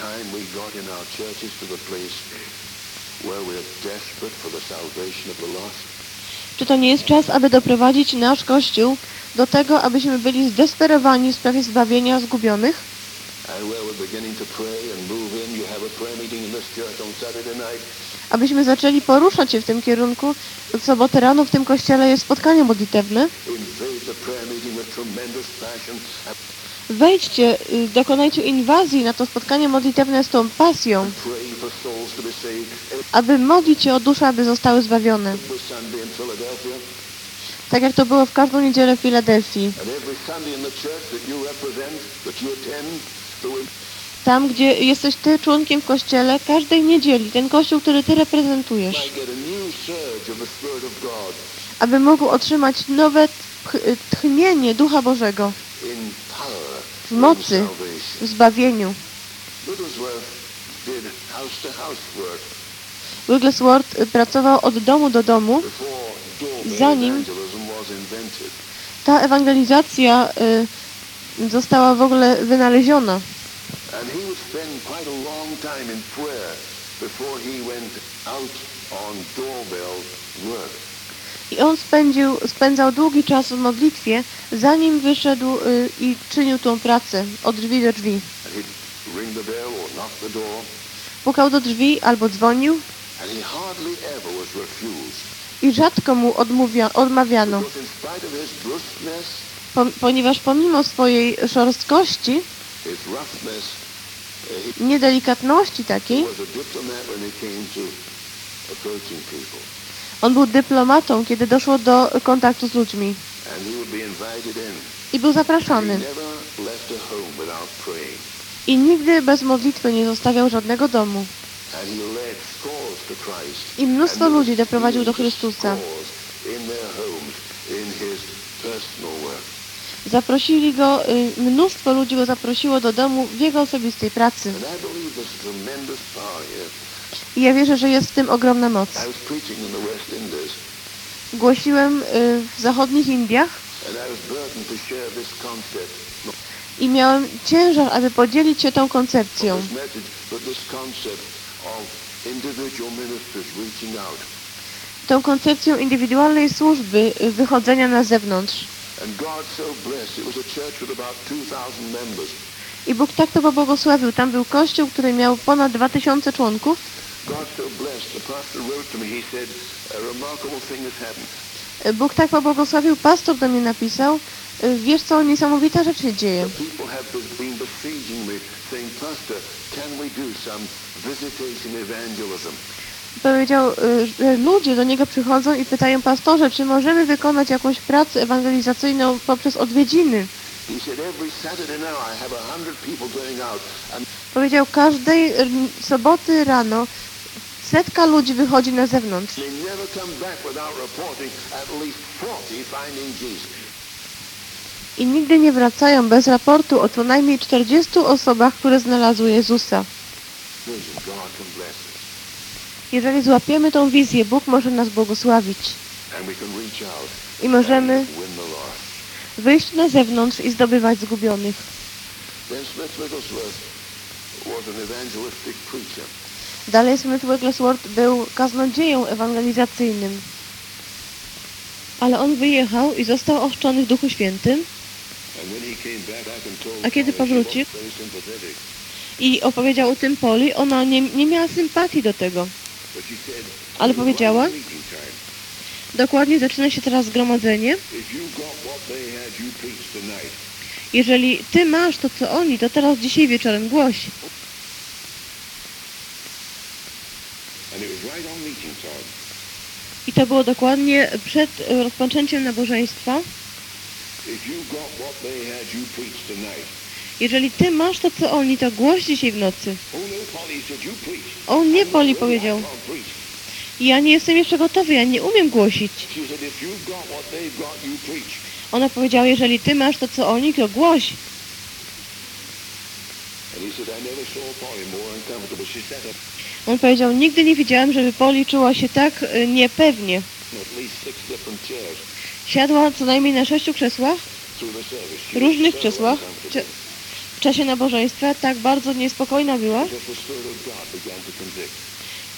Czy to nie jest czas, aby doprowadzić nasz Kościół do tego, abyśmy byli zdesperowani w sprawie zbawienia zgubionych? Abyśmy zaczęli poruszać się w tym kierunku. W sobotę rano w tym kościele jest spotkanie modlitewne. Wejdźcie, y, dokonajcie inwazji na to spotkanie modlitewne z tą pasją, aby modlić się o dusze, aby zostały zbawione. Tak jak to było w każdą niedzielę w Filadelfii. Tam, gdzie jesteś Ty członkiem w kościele, każdej niedzieli, ten kościół, który Ty reprezentujesz, aby mógł otrzymać nowe tch- tchnienie Ducha Bożego w mocy, w zbawieniu. Wigglesworth pracował od domu do domu. Zanim-. Ta ewangelizacja y, została w ogóle wynaleziona. And I on spędził, spędzał długi czas w modlitwie, zanim wyszedł y, i czynił tą pracę od drzwi do drzwi. Pukał do drzwi albo dzwonił. I rzadko mu odmówia, odmawiano, ponieważ pomimo swojej szorstkości, he niedelikatności takiej, on był dyplomatą, kiedy doszło do kontaktu z ludźmi i był zapraszany. I nigdy bez modlitwy nie zostawiał żadnego domu. I mnóstwo ludzi doprowadził do Chrystusa. Zaprosili go, y, mnóstwo ludzi go zaprosiło do domu w jego osobistej pracy. I ja wierzę, że jest w tym ogromna moc. Głosiłem y, w zachodnich Indiach I miałem ciężar, aby podzielić się tą koncepcją. Tą koncepcją indywidualnej służby, y, wychodzenia na zewnątrz. And God so blessed. It was a church with about 2,000 members. I Bóg tak to pobłogosławił. Tam był kościół, który miał ponad 2000 członków God so blessed. The pastor wrote to me. He said, a remarkable thing has happened. E, Bóg tak pobłogosławił, pastor do mnie napisał, e, wiesz co, niesamowita rzecz się dzieje. Powiedział, y, że ludzie do niego przychodzą i pytają pastorze, czy możemy wykonać jakąś pracę ewangelizacyjną poprzez odwiedziny. Powiedział, każdej soboty rano setka ludzi wychodzi na zewnątrz. they never come back without reporting at least 40 finding Jesus. I nigdy nie wracają bez raportu o co najmniej 40 osobach, które znalazły Jezusa. Jeżeli złapiemy tą wizję, Bóg może nas błogosławić. I możemy wyjść na zewnątrz i zdobywać zgubionych. Dalej Smith Wigglesworth był kaznodzieją ewangelizacyjnym. Ale on wyjechał i został ochrzczony w Duchu Świętym A kiedy powrócił? i opowiedział o tym Poli. Ona nie, nie miała sympatii do tego. Ale powiedziała, "Right meeting time. dokładnie zaczyna się teraz zgromadzenie. Jeżeli ty masz to, co oni, to teraz dzisiaj wieczorem głoś. And it was right on meeting time. I to było dokładnie przed e, rozpoczęciem nabożeństwa. Jeżeli ty masz to, co oni, to głoś dzisiaj w nocy. On nie, Poli powiedział. Ja nie jestem jeszcze gotowy, ja nie umiem głosić. Ona powiedziała, jeżeli ty masz to, co oni, to głoś. On powiedział, nigdy nie widziałem, żeby Poli czuła się tak e, niepewnie. Siadła co najmniej na sześciu krzesłach Różnych krzesłach. w czasie nabożeństwa, tak bardzo niespokojna była,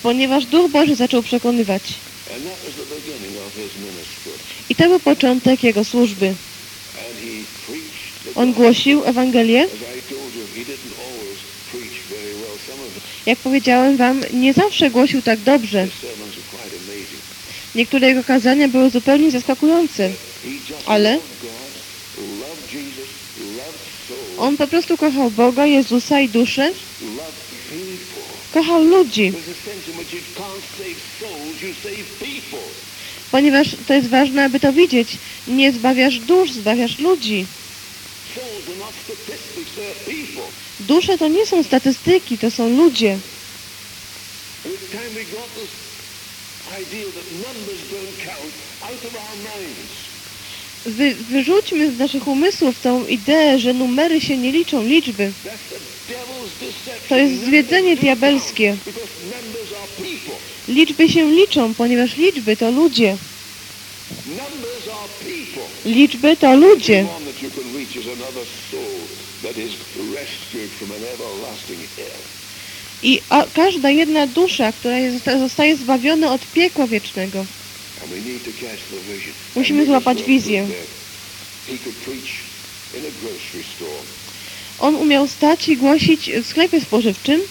ponieważ Duch Boży zaczął przekonywać. I to był początek jego służby. On głosił Ewangelię. As I told you, he didn't always preach very well. Some of Jak powiedziałem wam, nie zawsze głosił tak dobrze. Niektóre jego kazania były zupełnie zaskakujące. Ale- On po prostu kochał Boga, Jezusa i duszę. Kochał ludzi, ponieważ to jest ważne, aby to widzieć. Nie zbawiasz dusz, zbawiasz ludzi. Dusze to nie są statystyki, to są ludzie. Wy, wyrzućmy z naszych umysłów tą ideę, że numery się nie liczą, liczby. To jest zwiedzenie diabelskie. Liczby się liczą, ponieważ liczby to ludzie. Liczby to ludzie. I a, każda jedna dusza, która jest, zostaje zbawiona od piekła wiecznego. Musimy złapać wizję. On umiał stać i głosić w sklepie spożywczym.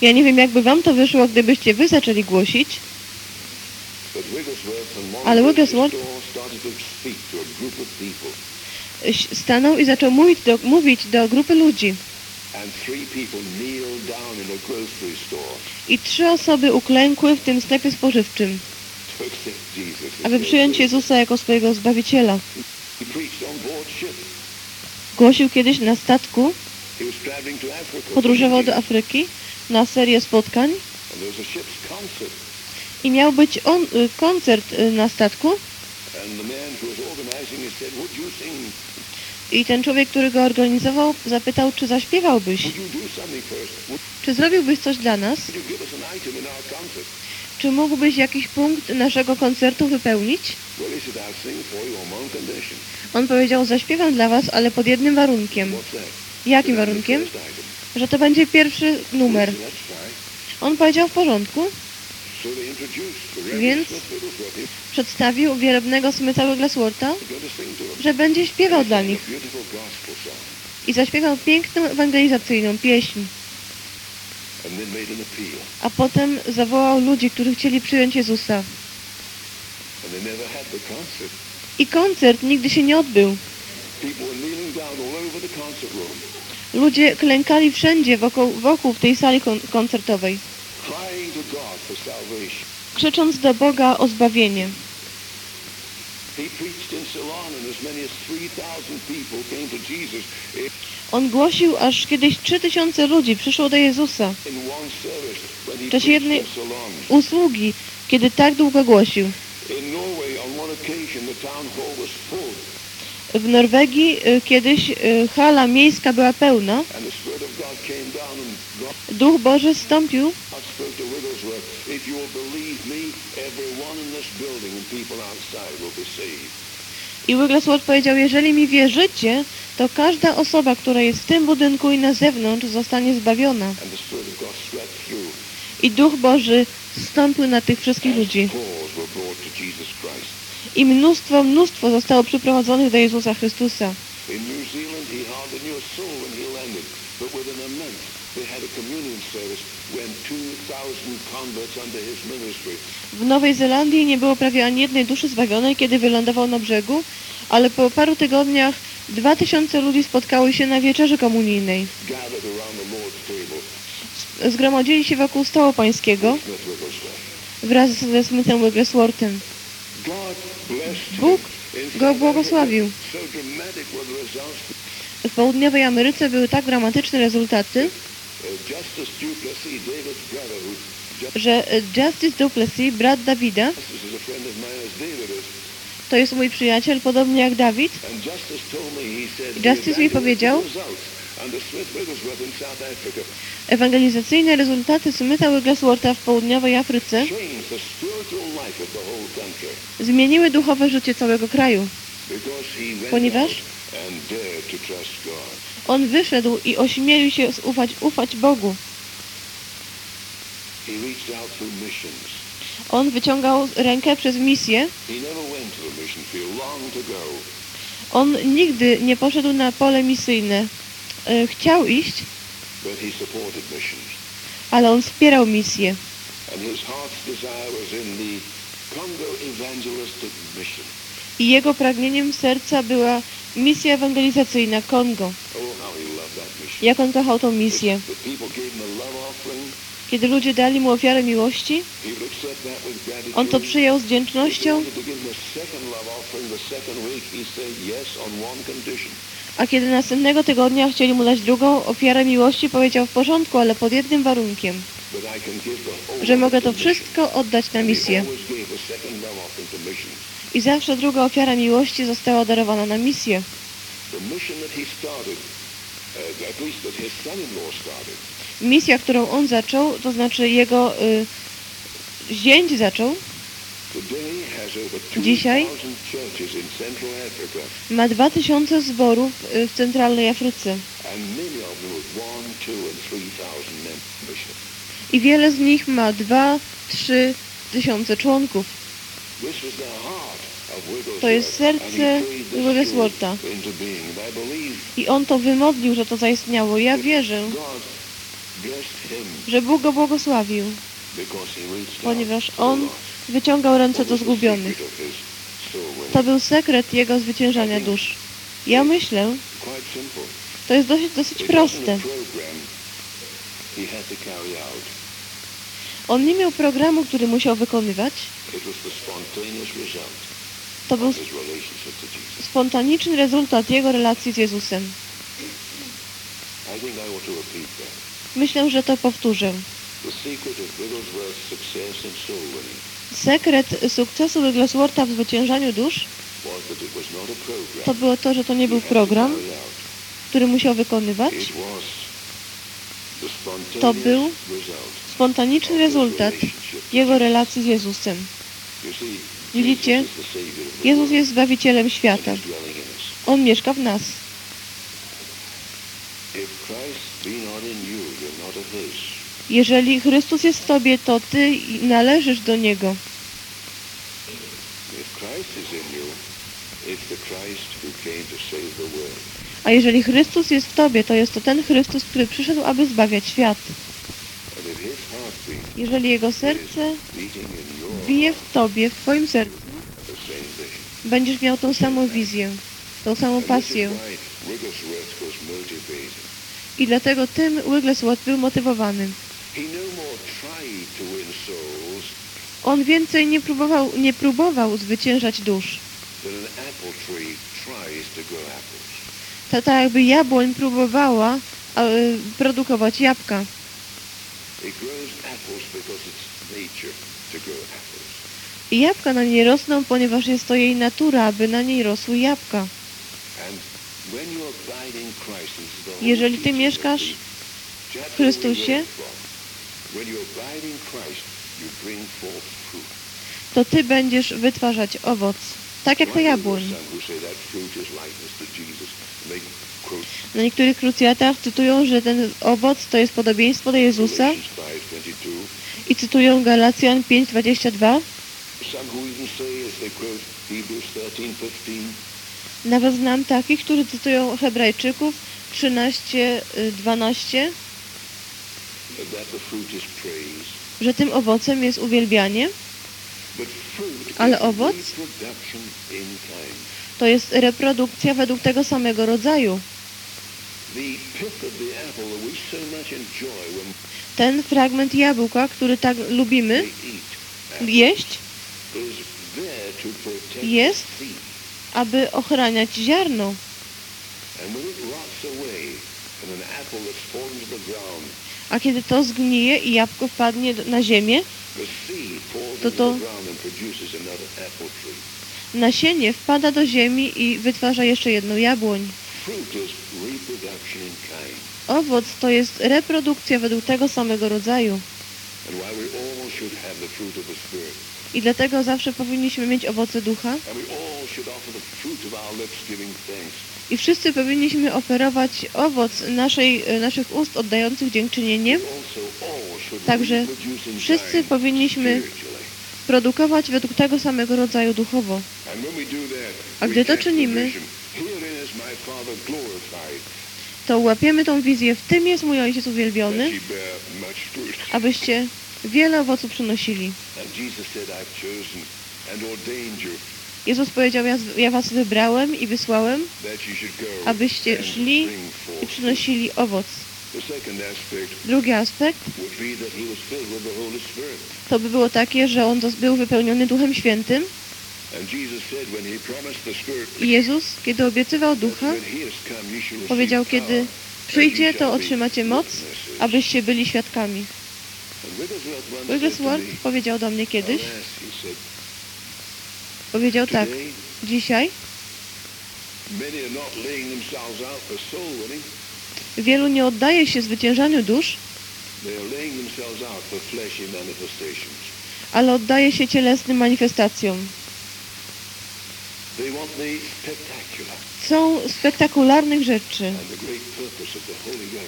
Ja nie wiem, jakby wam to wyszło, gdybyście wy zaczęli głosić, But Wigglesworth from one Ale Wigglesworth- stanął i zaczął mówić do, mówić do grupy ludzi. I trzy osoby uklękły w tym sklepie spożywczym, aby przyjąć. Jezusa jako swojego Zbawiciela. Głosił kiedyś na statku, podróżował do. Afryki na serię spotkań i miał być on, y, koncert y, na statku i ten człowiek, który go organizował, zapytał, czy zaśpiewałbyś, czy zrobiłbyś coś dla nas, czy mógłbyś jakiś punkt naszego koncertu wypełnić? On powiedział, zaśpiewam dla was, ale pod jednym warunkiem. Jakim Said, "That's the warunkiem? first item." Że to będzie pierwszy numer. On powiedział w porządku, Więc- przedstawił wielebnego Smitha Wiggleswortha, że będzie śpiewał dla nich. I zaśpiewał piękną ewangelizacyjną pieśń, a potem zawołał ludzi, którzy chcieli przyjąć Jezusa. I koncert nigdy się nie odbył. Ludzie klękali wszędzie wokół, wokół tej sali kon koncertowej, crying to God for salvation. Krzycząc do Boga o zbawienie. He preached in Ceylon, and as many as 3,000 people came to Jesus in On głosił, aż kiedyś 3000 ludzi przyszło do Jezusa. W czasie jednej usługi, kiedy tak długo głosił. W Norwegii y, kiedyś y, hala miejska była pełna. Duch Boży Wigglesworth, if you will believe me, everyone in this building and people outside will be saved. i Wigglesworth powiedział, jeżeli mi wierzycie, to każda osoba, która jest w tym budynku i na zewnątrz zostanie zbawiona. I Duch Boży zstąpił na tych wszystkich ludzi. I mnóstwo, mnóstwo zostało przyprowadzonych do Jezusa Chrystusa. In New Zealand, he hardly knew a soul when he landed, but within a month, they had a communion service when 2,000 converts under his ministry W Nowej Zelandii nie było prawie ani jednej duszy zbawionej, kiedy wylądował na brzegu, ale po paru tygodniach 2000 ludzi spotkało się na wieczerzy komunijnej. Zgromadzili się wokół stołu pańskiego wraz ze Smithem Wigglesworthem. Bóg go błogosławił. W południowej Ameryce były tak dramatyczne rezultaty, Uh, że e, Justice Duplessis, brat Dawida, to jest mój przyjaciel, podobnie jak Dawid, Justice mi powiedział- ewangelizacyjne rezultaty Smitha Wiggleswortha w południowej Afryce zmieniły duchowe życie całego kraju. Ponieważ on wyszedł i ośmielił się ufać, ufać Bogu. On wyciągał rękę przez misję. On nigdy nie poszedł na pole misyjne. E, Chciał iść, ale on wspierał misję. I jego pragnieniem serca była misja ewangelizacyjna Kongo. Jak on kochał tą misję. Kiedy ludzie dali mu ofiarę miłości, on to przyjął z wdzięcznością, a kiedy następnego tygodnia chcieli mu dać drugą ofiarę miłości, powiedział w porządku, ale pod jednym warunkiem, że mogę to wszystko oddać na misję. I zawsze druga ofiara miłości została darowana na misję. Uh, Misja, którą on zaczął, to znaczy jego y, zięć zaczął, Dzisiaj 2,000 churches in Central Africa, ma 2000 zborów y, w centralnej Afryce. I wiele z nich ma 2, 3 tysiące członków. To jest serce Wiggleswortha. I on to wymodlił, że to zaistniało. Ja wierzę, że Bóg go błogosławił, ponieważ on wyciągał ręce do zgubionych. To był sekret jego zwyciężania dusz. Ja myślę, to jest dosyć, dosyć proste. a program he had to carry out. On nie miał programu, który musiał wykonywać. To był spontaniczny rezultat jego relacji z Jezusem. Myślę, że to powtórzę. Sekret sukcesu Wiggleswortha w zwyciężaniu dusz to było to, że to nie był program, który musiał wykonywać. To był spontaniczny rezultat jego relacji z Jezusem. Widzicie? Jezus jest Zbawicielem świata. On mieszka w nas. Jeżeli Chrystus jest w Tobie, to Ty należysz do Niego. A jeżeli Chrystus jest w Tobie, to jest to ten Chrystus, który przyszedł, aby zbawiać świat. Jeżeli Jego serce bije w Tobie, w Twoim sercu, będziesz miał tą samą wizję, tą samą pasję. I dlatego tym Wigglesworth był motywowany. On więcej nie próbował, nie próbował zwyciężać dusz. To. To tak jakby jabłoń próbowała e, produkować jabłka. To. I jabłka na niej rosną, ponieważ jest to jej natura, aby na niej rosły jabłka. Jeżeli ty mieszkasz w Chrystusie, to ty będziesz wytwarzać owoc. Tak jak do jabłoń. Na niektórych krucjatach cytują, że ten owoc to jest podobieństwo do Jezusa Galatians 5:22. i cytują Galacjan 5:22. Some who even say, as they quote Hebrews 13:15, Nawet znam takich, którzy cytują Hebrajczyków 13:12, that the fruit is praise. że tym owocem jest uwielbianie. Ale owoc? To jest reprodukcja według tego samego rodzaju. Ten fragment jabłka, który tak lubimy jeść, Jest. aby ochraniać ziarno. A kiedy to zgnije i jabłko wpadnie na ziemię, To to- nasienie wpada do ziemi i wytwarza jeszcze jedną jabłoń. Owoc to jest reprodukcja według tego samego rodzaju. I dlatego zawsze powinniśmy mieć owoce ducha i wszyscy powinniśmy oferować owoc naszej, e, naszych ust oddających dziękczynienie. Także wszyscy powinniśmy. Produkować według tego samego rodzaju duchowo. A gdy to czynimy, To łapiemy tą wizję, w tym jest mój Ojciec uwielbiony, abyście wiele owocu przynosili. Jezus powiedział, ja, ja was wybrałem i wysłałem, abyście szli i przynosili owoc. Drugi aspekt to by było takie, że on był wypełniony Duchem Świętym. I Jezus, kiedy obiecywał Ducha, powiedział, kiedy przyjdzie, to otrzymacie moc, abyście byli świadkami. Wigglesworth powiedział do mnie kiedyś, powiedział tak, "today dzisiaj wielu nie oddaje się zwyciężaniu dusz, ale oddaje się cielesnym manifestacjom. Są spektakularnych rzeczy,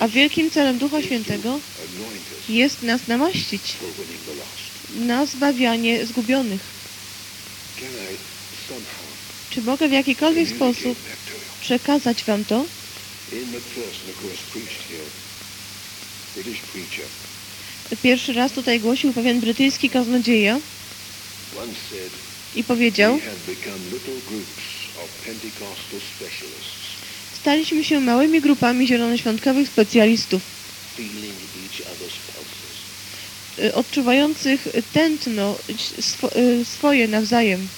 a wielkim celem Ducha Świętego jest nas namaścić na zbawianie zgubionych. Czy mogę w jakikolwiek sposób przekazać wam to? Pierwszy raz tutaj głosił pewien brytyjski kaznodzieja i powiedział, staliśmy się małymi grupami zielonoświątkowych specjalistów, y, odczuwających tętno y, swoje nawzajem.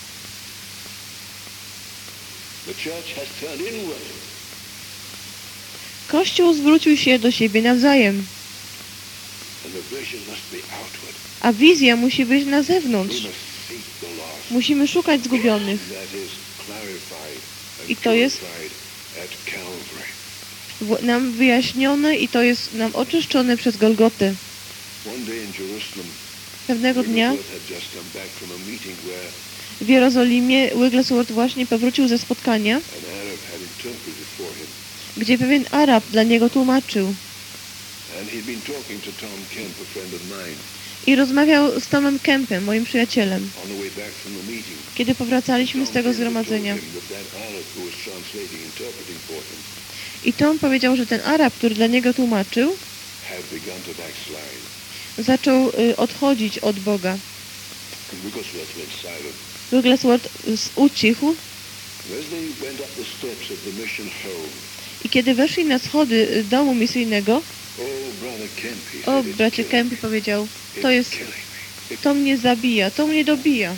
The church has turned inward. Kościół zwrócił się do siebie nawzajem, a wizja musi być na zewnątrz. Musimy szukać zgubionych. I to jest- Nam wyjaśnione i to jest nam oczyszczone przez Golgotę. Pewnego dnia w Jerozolimie Wigglesworth właśnie powrócił ze spotkania, gdzie pewien Arab dla niego tłumaczył i rozmawiał z Tomem Kempem, moim przyjacielem. Kiedy powracaliśmy z tego zgromadzenia. I Tom powiedział, że ten Arab, który dla niego tłumaczył, zaczął y, odchodzić od Boga. Wigglesworth ucichł I kiedy weszli na schody y, domu misyjnego, o said, "It's bracie Kempi powiedział, to jest, to mnie zabija, to mnie dobija,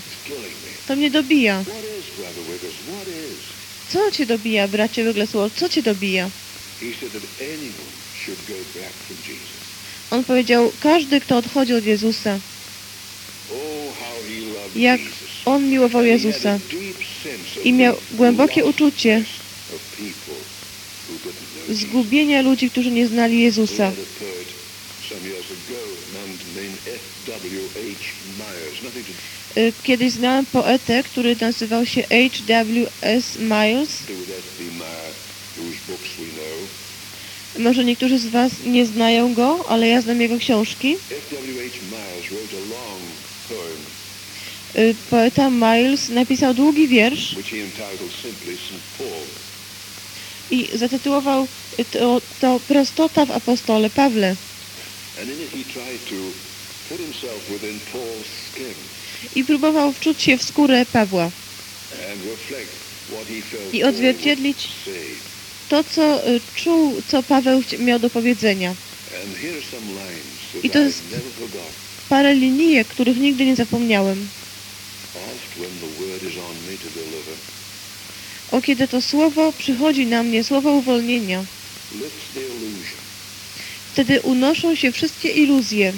to mnie dobija. Co cię dobija, bracie Wigglesworth, co cię dobija? On powiedział, każdy, kto odchodzi od Jezusa, jak on miłował Jezusa i miał głębokie uczucie lostness of people who didn't know Jesus. Zgubienia ludzi, którzy nie znali Jezusa. Y, Kiedyś znałem poetę, który nazywał się H.W.S. Miles. Może niektórzy z Was nie znają go, ale ja znam jego książki. Y, Poeta Miles napisał długi wiersz i zatytułował to, to Prostota w apostole Pawle. I próbował wczuć się w skórę Pawła i odzwierciedlić to, co y, czuł, co Paweł miał do powiedzenia. I to jest-. Parę linijek, których nigdy nie zapomniałem. Oft when the word is on me to deliver, O kiedy to słowo przychodzi na mnie, słowo uwolnienia, wtedy unoszą się wszystkie iluzje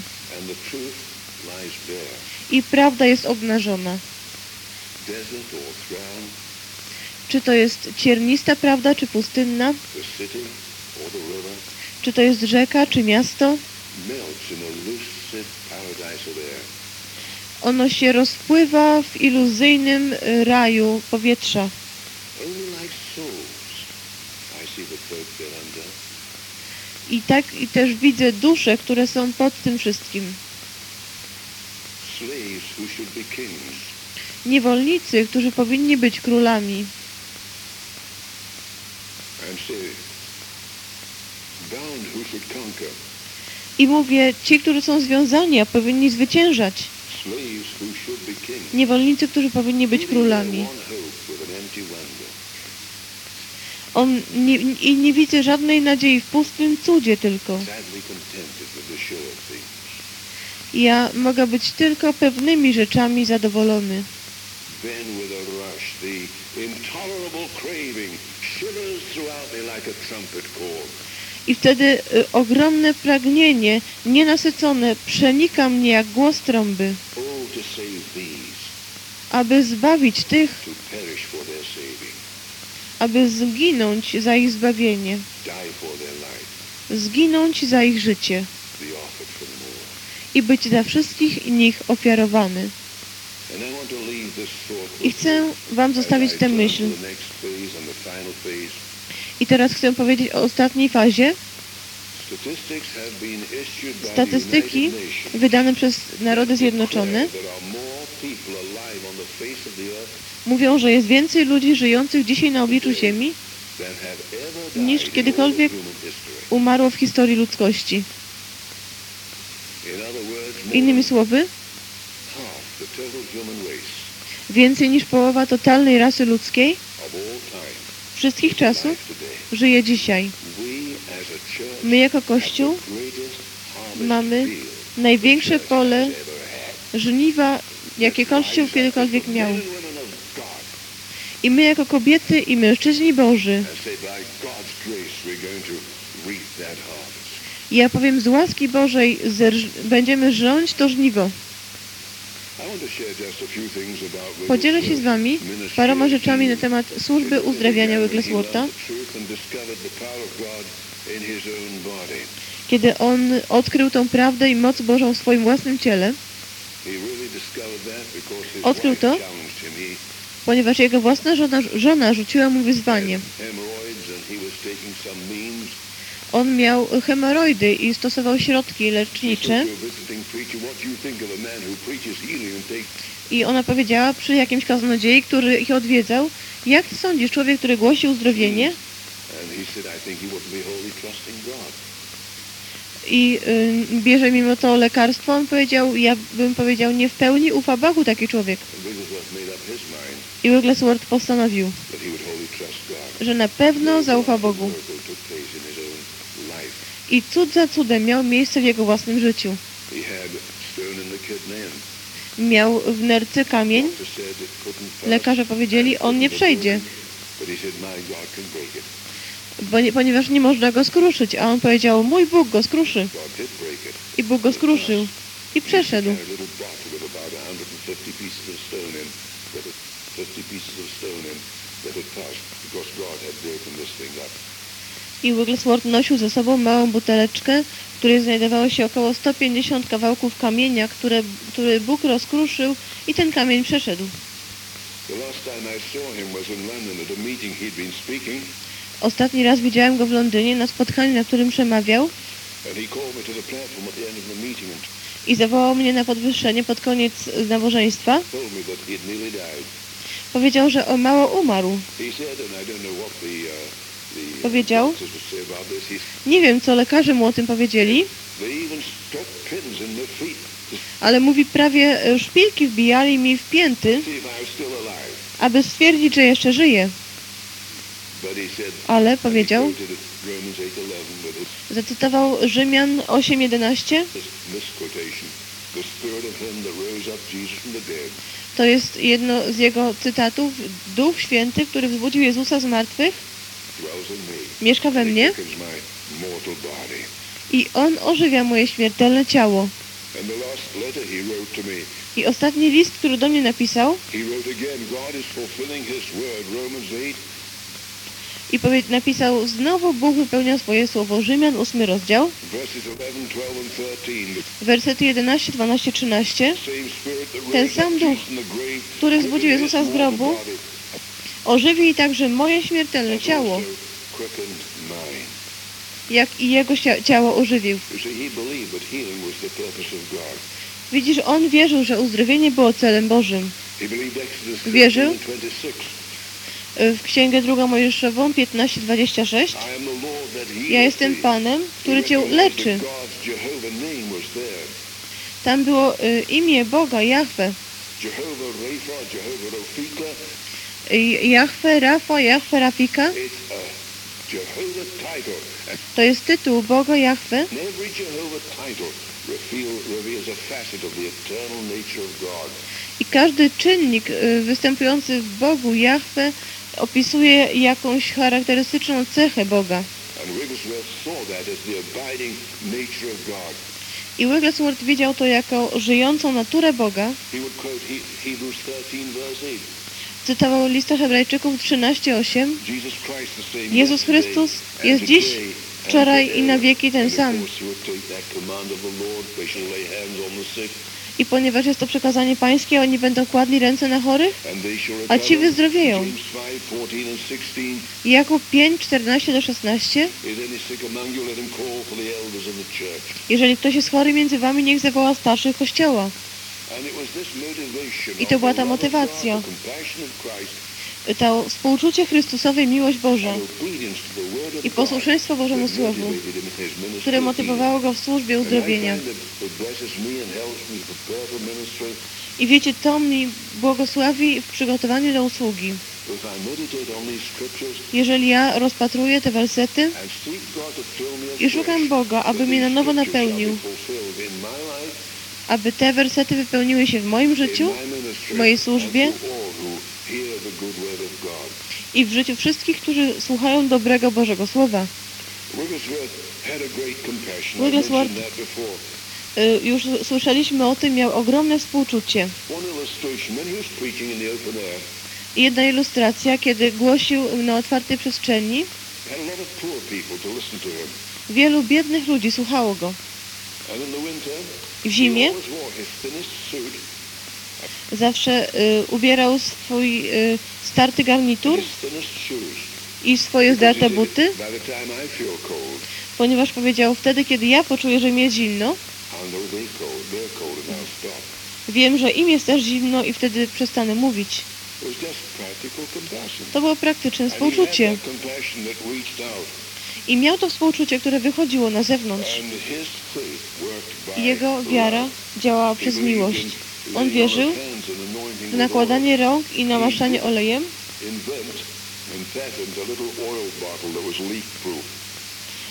i prawda jest obnażona. Czy to jest ciernista prawda, czy pustynna? Czy to jest rzeka, czy miasto? Ono się rozpływa w iluzyjnym raju powietrza. Only like souls, I see the folk thereunder. I tak i też widzę dusze, które są pod tym wszystkim. Slaves who should be kings, Niewolnicy, którzy powinni być królami. I mówię, ci, którzy są związani, a powinni zwyciężać. Niewolnicy, którzy powinni być królami. One hope with an empty wonder. On nie, I nie widzę żadnej nadziei w pustym cudzie tylko. Ja mogę być tylko pewnymi rzeczami zadowolony. I wtedy y, ogromne pragnienie, nienasycone, przenika mnie jak głos trąby, aby zbawić tych, to perish for their saving, aby zginąć za ich zbawienie, zginąć za ich życie. I być za wszystkich nich ofiarowany. I chcę Wam zostawić tę myśl. I teraz chcę powiedzieć o ostatniej fazie. Statystyki wydane przez Narody Zjednoczone mówią, że jest więcej ludzi żyjących dzisiaj na obliczu Ziemi, niż kiedykolwiek umarło w historii ludzkości. Innymi słowy, więcej niż połowa totalnej rasy ludzkiej wszystkich czasów żyje dzisiaj. My jako Kościół mamy największe pole żniwa, jakie Kościół kiedykolwiek miał. men and women of God I my jako kobiety i mężczyźni Boży, ja powiem z łaski Bożej, będziemy rządź to żniwo. Podzielę się z Wami paroma rzeczami na temat służby uzdrawiania Wiggleswortha, kiedy on odkrył tą prawdę i moc Bożą w swoim własnym ciele, Odkrył to? Ponieważ jego własna żona, żona rzuciła mu wyzwanie. On miał hemoroidy i stosował środki lecznicze. I ona powiedziała przy jakimś kaznodziei, który ich odwiedzał, jak ty sądzisz, człowiek, który głosi uzdrowienie, I y, bierze mimo to lekarstwo. On powiedział, ja bym powiedział, nie w pełni ufa Bogu taki człowiek. I Wigglesworth postanowił, że na pewno zaufa Bogu. I cud za cudem miał miejsce w jego własnym życiu. Miał w nerce kamień. Lekarze powiedzieli, on nie przejdzie, bo nie, ponieważ nie można go skruszyć. A on powiedział, mój Bóg go skruszy. I Bóg go skruszył. I przeszedł. Carried a little box with about 150 pieces of stone in, that had, 50 pieces of stone in that had passed because God had broken this thing up. I Wigglesworth nosił ze sobą małą buteleczkę, w której znajdowało się około 150 kawałków kamienia, które, który Bóg rozkruszył i ten kamień przeszedł. Ostatni raz widziałem go w Londynie na spotkaniu, na którym przemawiał i zawołał mnie na podwyższenie pod koniec nabożeństwa. Powiedział, że o mało umarł. Powiedział. Nie wiem, co lekarze mu o tym powiedzieli, ale mówi, prawie szpilki wbijali mi w pięty, aby stwierdzić, że jeszcze żyję. Ale powiedział, quoted it, Romans 8:11, but it's zacytował Rzymian 8:11. this misquotation. The spirit of him that rose up Jesus from the dead To jest jedno z jego cytatów. Duch Święty, który wzbudził Jezusa z martwych, mieszka we mnie i On ożywia moje śmiertelne ciało. I ostatni list, który do mnie napisał i napisał, znowu Bóg wypełnia swoje słowo. Rzymian 8 rozdział, verses 11, 12, and 13. wersety 11, 12, 13. The same spirit that Ten sam duch, który his Jezusa z grobu, Ożywi także moje śmiertelne ciało, jak i jego cia- ciało ożywił. Widzisz, on wierzył, że uzdrowienie było celem Bożym. Wierzył? 15 and 26. W Księgę drugą Mojżeszową 15:26 I am the Lord that healeth Ja jestem. Panem, który cię leczy. Tam było y, imię Boga, Jahwe. Y, Jahwe, Rafa, Jahwe, Rafika. To jest tytuł Boga, Jahwe. I każdy czynnik y, występujący w Bogu, Jahwe, opisuje jakąś charakterystyczną cechę Boga. I Wigglesworth widział to jako żyjącą naturę Boga. He would quote he, Hebrews 13, verse 8. Cytował listę Hebrajczyków 13:8. Jesus Christ the same Jezus Chrystus jest dziś, wczoraj i na wieki ten sam. I ponieważ jest to przekazanie pańskie, oni będą kładli ręce na chorych, a ci wyzdrowieją. James 5, 14 and 16. I Jakub 5, 14 do 16. Is any sick among you, let him call for the elders of the church. Jeżeli ktoś jest chory między wami, niech zawoła starszych kościoła. I to była ta motywacja. To współczucie Chrystusowej, miłość Boża i posłuszeństwo Bożemu Słowu, które motywowało go w służbie uzdrowienia. I wiecie, to mi błogosławi w przygotowaniu do usługi. Jeżeli ja rozpatruję te wersety i szukam Boga, aby mnie na nowo napełnił, aby te wersety wypełniły się w moim życiu w mojej służbie i w życiu wszystkich, którzy słuchają dobrego Bożego Słowa. Wigglesworth Y, Już słyszeliśmy o tym, miał ogromne współczucie. Jedna ilustracja, kiedy głosił na otwartej przestrzeni, wielu biednych ludzi słuchało go. I w zimie zawsze y, ubierał swój y, starty garnitur i swoje zdarte buty, ponieważ powiedział, wtedy kiedy ja poczuję, że mi jest zimno, wiem, że im jest też zimno i wtedy przestanę mówić. To było praktyczne współczucie. I miał to współczucie, które wychodziło na zewnątrz. Jego wiara działała przez miłość. On wierzył w nakładanie rąk i namaszczanie olejem.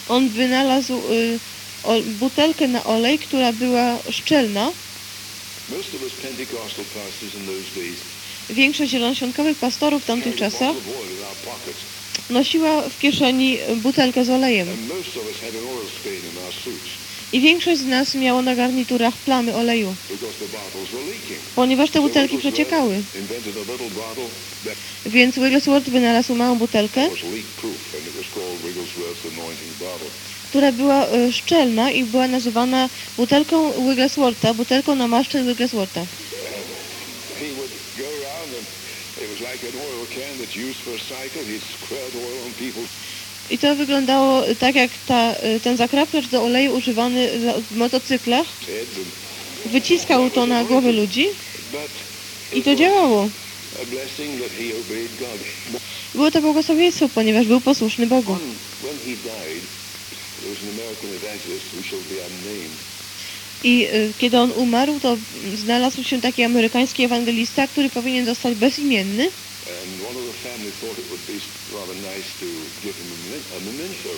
On wynalazł y, o, butelkę na olej, która była szczelna. Większość zielonoświątkowych pastorów w tamtych czasach nosiła w kieszeni butelkę z olejem. I większość z nas miało na garniturach plamy oleju, ponieważ te butelki przeciekały. Więc Wigglesworth wynalazł małą butelkę, która była y, szczelna i była nazywana butelką Wiggleswortha, butelką namaszczeń Wiggleswortha. I to wyglądało tak jak ta, y, ten zakraplacz do oleju używany w motocyklach. Wyciskał to na głowy ludzi i to działało. Było to błogosławieństwo, ponieważ był posłuszny Bogu. I y, kiedy on umarł, to znalazł się taki amerykański ewangelista, który powinien zostać bezimienny. And one of the family thought it would be rather nice to give him a, men- a memento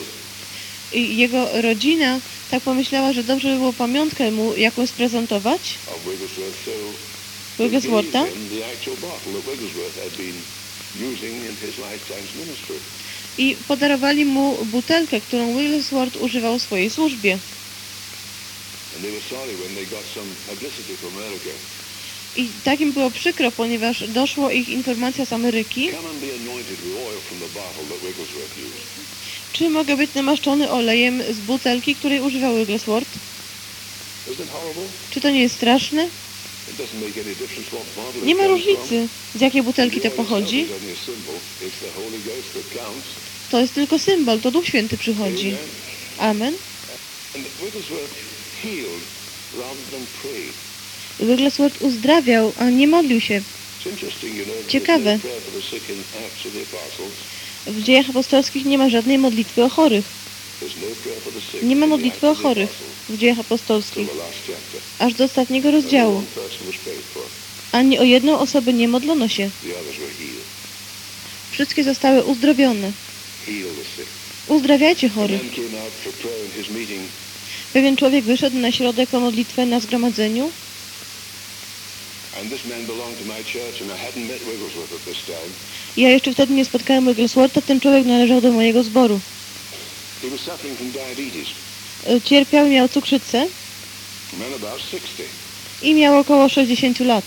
I jego rodzina tak pomyślała, że dobrze by było pamiątkę mu jakąś gave Wiggleswortha. I podarowali mu butelkę, którą Wigglesworth używał w swojej służbie. And they were sorry when they got some publicity from America. I tak im było przykro, ponieważ doszło ich informacja z Ameryki. Czy mogę być namaszczony olejem z butelki, której używał Wigglesworth? Czy to nie jest straszne? Nie ma różnicy, z jakiej butelki to pochodzi. To jest tylko symbol, to Duch Święty przychodzi. Amen. Amen. Wigglesworth uzdrawiał, a nie modlił się. Ciekawe. W dziejach apostolskich nie ma żadnej modlitwy o chorych. Nie ma modlitwy o chorych w dziejach apostolskich, aż do ostatniego rozdziału. Ani o jedną osobę nie modlono się. Wszystkie zostały uzdrowione. Uzdrawiajcie chorych. Pewien człowiek wyszedł na środek o modlitwę na zgromadzeniu Ja jeszcze wtedy nie spotkałem Wiggleswortha, ten człowiek należał do mojego zboru. E, Cierpiał, miał cukrzycę a man about 60. i miał około 60 lat.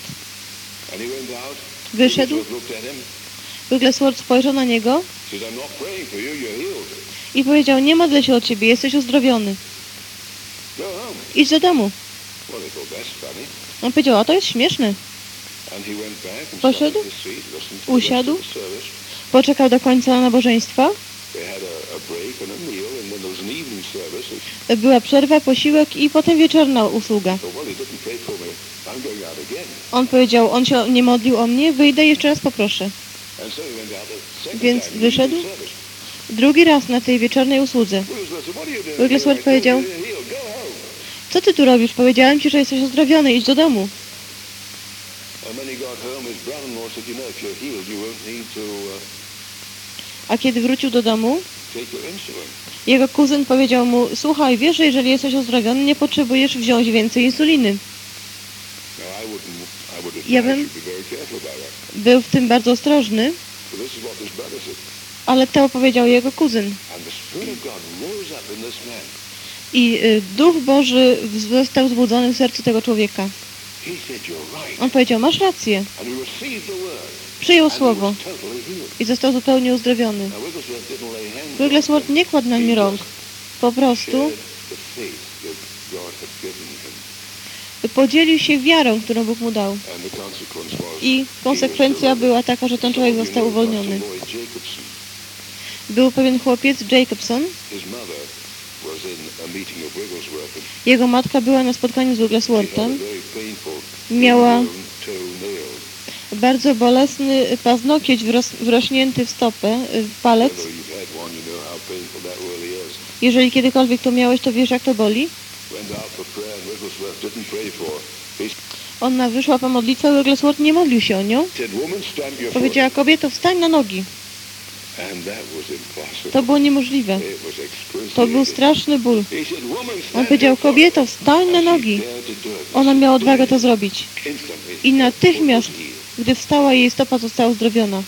Wyszedł, Wigglesworth spojrzał na niego i powiedział, nie modlę się o ciebie, jesteś uzdrowiony. Idź do domu. On powiedział, a to jest śmieszne. Poszedł, usiadł. Poczekał do końca nabożeństwa. Była przerwa, posiłek i potem wieczorna usługa. On powiedział, on się nie modlił o mnie, wyjdę jeszcze raz poproszę. Więc wyszedł? Drugi raz na tej wieczornej usłudze. Wigglesworth powiedział, you you're healed. Go home. Co ty tu robisz? Powiedziałem ci, że jesteś uzdrowiony, idź do domu. Uh, A kiedy wrócił do domu, jego kuzyn powiedział mu, słuchaj, wiesz, że jeżeli jesteś uzdrowiony, nie potrzebujesz wziąć więcej insuliny. Ja bym-. Był w tym bardzo ostrożny, ale to powiedział jego kuzyn. I y, Duch Boży został wzbudzony w sercu tego człowieka. On powiedział, masz rację. Przyjął słowo i został zupełnie uzdrowiony. Wigglesworth nie kładł na mnie rąk. Po prostu podzielił się wiarą, którą Bóg mu dał. I konsekwencja była taka, że ten człowiek został uwolniony. Był pewien chłopiec, Jacobson. Jego matka była na spotkaniu z Wigglesworthem. Miała bardzo bolesny paznokieć wrośnięty w stopę, y, w palec. Jeżeli kiedykolwiek to miałeś, to wiesz jak to boli. Ona wyszła po modlitwę, Wigglesworth nie modlił się o nią. Powiedziała, kobieto, wstań na nogi. And that was impossible. To było niemożliwe. To był straszny ból. On powiedział, kobieto, wstań na nogi. Ona miała odwagę to zrobić. I natychmiast, gdy wstała, jej stopa została uzdrowiona.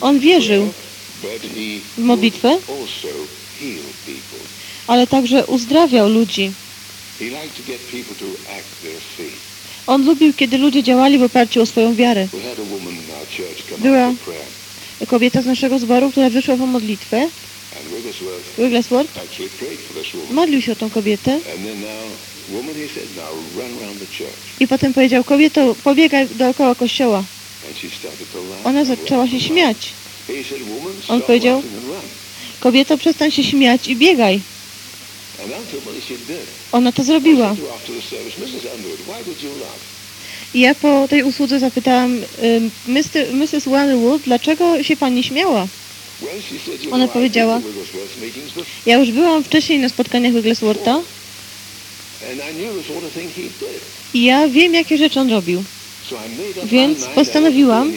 On wierzył w modlitwę, ale także uzdrawiał ludzi. On lubił, kiedy ludzie działali w oparciu o swoją wiarę. Była- Kobieta z naszego zboru, która wyszła po modlitwę, Wigglesworth modlił się o tą kobietę i potem powiedział, kobieto, pobiegaj dookoła kościoła. Ona zaczęła się śmiać. On powiedział-. Kobieto, przestań się śmiać i biegaj. Ona to zrobiła. I ja po tej usłudze zapytałam Mr., Mrs. Wanwood, dlaczego się pani śmiała? Ona powiedziała- Ja już byłam wcześniej na spotkaniach Wiggleswortha I ja wiem, jakie rzeczy on robił. Więc postanowiłam-.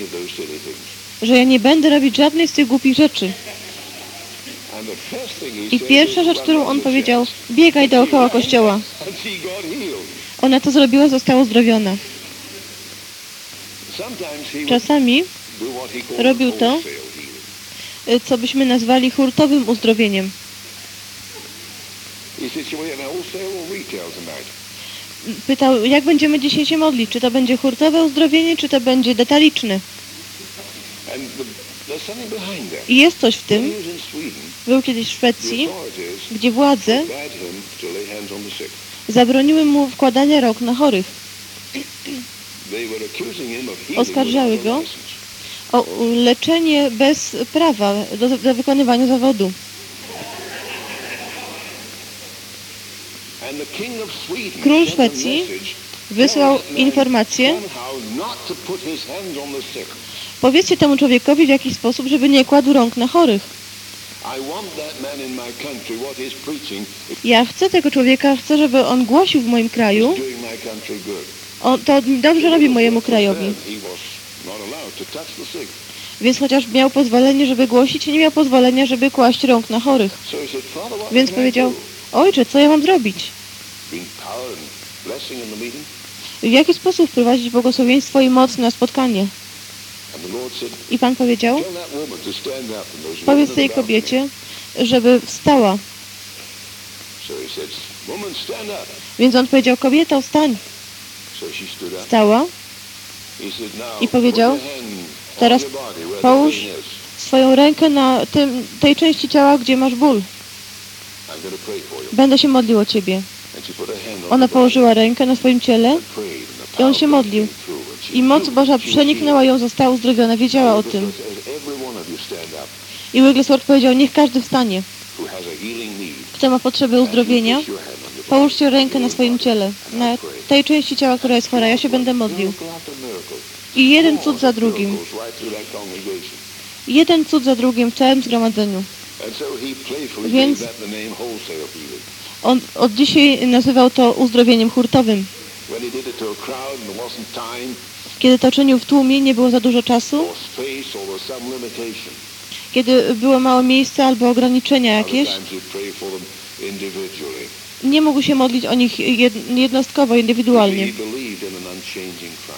Że ja nie będę robić żadnej z tych głupich rzeczy. I pierwsza rzecz, "Run którą on powiedział, church." biegaj dookoła kościoła. Ona to zrobiła, została uzdrowiona. Czasami, robił to, y, co byśmy nazwali hurtowym uzdrowieniem. Pytał, jak będziemy dzisiaj się modlić? Czy to będzie hurtowe uzdrowienie, czy to będzie detaliczne? I jest coś w tym. Był kiedyś w Szwecji, gdzie władze zabroniły mu wkładania rąk na chorych. Oskarżały go. O leczenie bez prawa do, do wykonywania zawodu. Król Szwecji Wysłał informację, powiedzcie temu człowiekowi w jakiś sposób, żeby nie kładł rąk na chorych. Ja chcę tego człowieka, chcę, żeby on głosił w moim kraju. On, to dobrze robi mojemu krajowi. Więc chociaż miał pozwolenie, żeby głosić, nie miał pozwolenia, żeby kłaść rąk na chorych. Więc powiedział, ojcze, co ja mam zrobić? W jaki sposób wprowadzić błogosławieństwo i moc na spotkanie? I Pan powiedział, powiedz tej kobiecie, żeby wstała. Więc on powiedział, kobieto, wstań. Now, I powiedział, teraz połóż swoją rękę na tym, tej części ciała, gdzie masz ból. Będę się modlił o ciebie. Ona położyła rękę na swoim ciele i on się modlił. I moc Boża przeniknęła ją, została uzdrowiona, wiedziała o tym. I Wigglesworth powiedział, niech każdy wstanie. Kto ma potrzebę uzdrowienia, połóżcie rękę na swoim ciele, na tej części ciała, która jest chora. Ja się będę modlił. I jeden cud za drugim. Jeden cud za drugim w całym zgromadzeniu. Więc-. On od dzisiaj nazywał to uzdrowieniem hurtowym. Kiedy to czynił w tłumie, nie było za dużo czasu. Kiedy było mało miejsca albo ograniczenia jakieś, nie mógł się modlić o nich jed- jednostkowo, indywidualnie,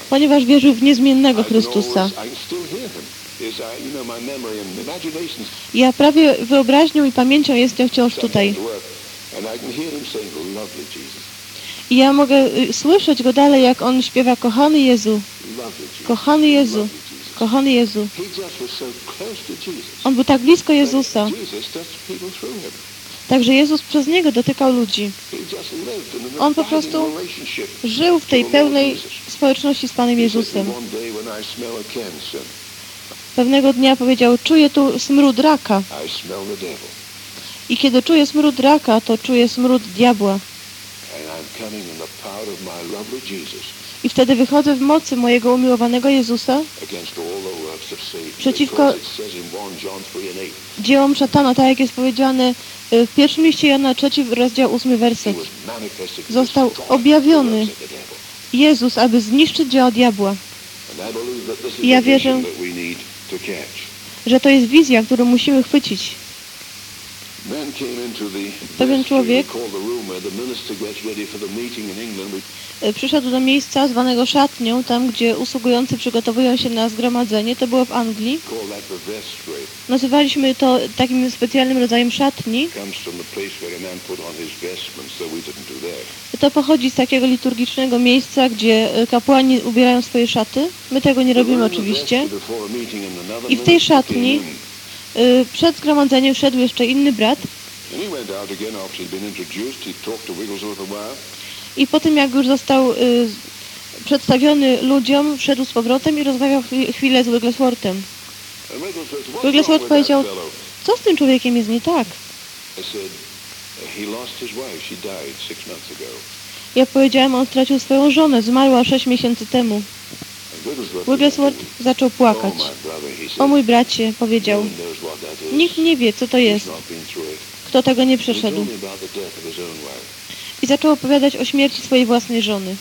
ponieważ wierzył w niezmiennego Chrystusa. uh, Ja prawie wyobraźnią i pamięcią jestem wciąż tutaj. and I can hear him saying, "Lovely Jesus, I ja mogę y, słyszeć go dalej, jak on śpiewa, kochany Jezu, kochany Jezu, lovely Jesus." kochany Jezu. On był tak blisko Jezusa, Także Jezus przez niego dotykał ludzi. On po prostu. Żył w tej pełnej społeczności z Panem Jezusem. Pewnego dnia powiedział, czuję tu smród raka. I kiedy czuję smród raka, to czuję smród diabła. I wtedy wychodzę w mocy mojego umiłowanego Jezusa Przeciwko- Because it says in 1 John 3 and 8, dziełom szatana, tak jak jest powiedziane y, w pierwszym liście Jana 3, rozdział 8 he werset. Został objawiony. Jezus, aby zniszczyć dzieła diabła. I Ja wierzę-. Że to jest wizja, którą musimy chwycić. Man came into the Pewien człowiek- Przyszedł do miejsca zwanego szatnią, tam gdzie usługujący przygotowują się na zgromadzenie. To było w Anglii. Nazywaliśmy to takim specjalnym rodzajem szatni. To pochodzi z takiego liturgicznego miejsca, gdzie y, kapłani ubierają swoje szaty. My tego nie robimy oczywiście. I w tej szatni Przed zgromadzeniem wszedł jeszcze inny brat. I po tym jak już został y, przedstawiony ludziom, wszedł z powrotem i rozmawiał chwi- chwilę z Wigglesworthem. Wigglesworth powiedział, Co z tym człowiekiem jest nie tak? Ja powiedziałem, on stracił swoją żonę, zmarła 6 miesięcy temu. Wigglesworth zaczął płakać. O mój bracie, powiedział, nikt nie wie, co to jest, kto tego nie przeszedł. I zaczął opowiadać o śmierci swojej własnej żony.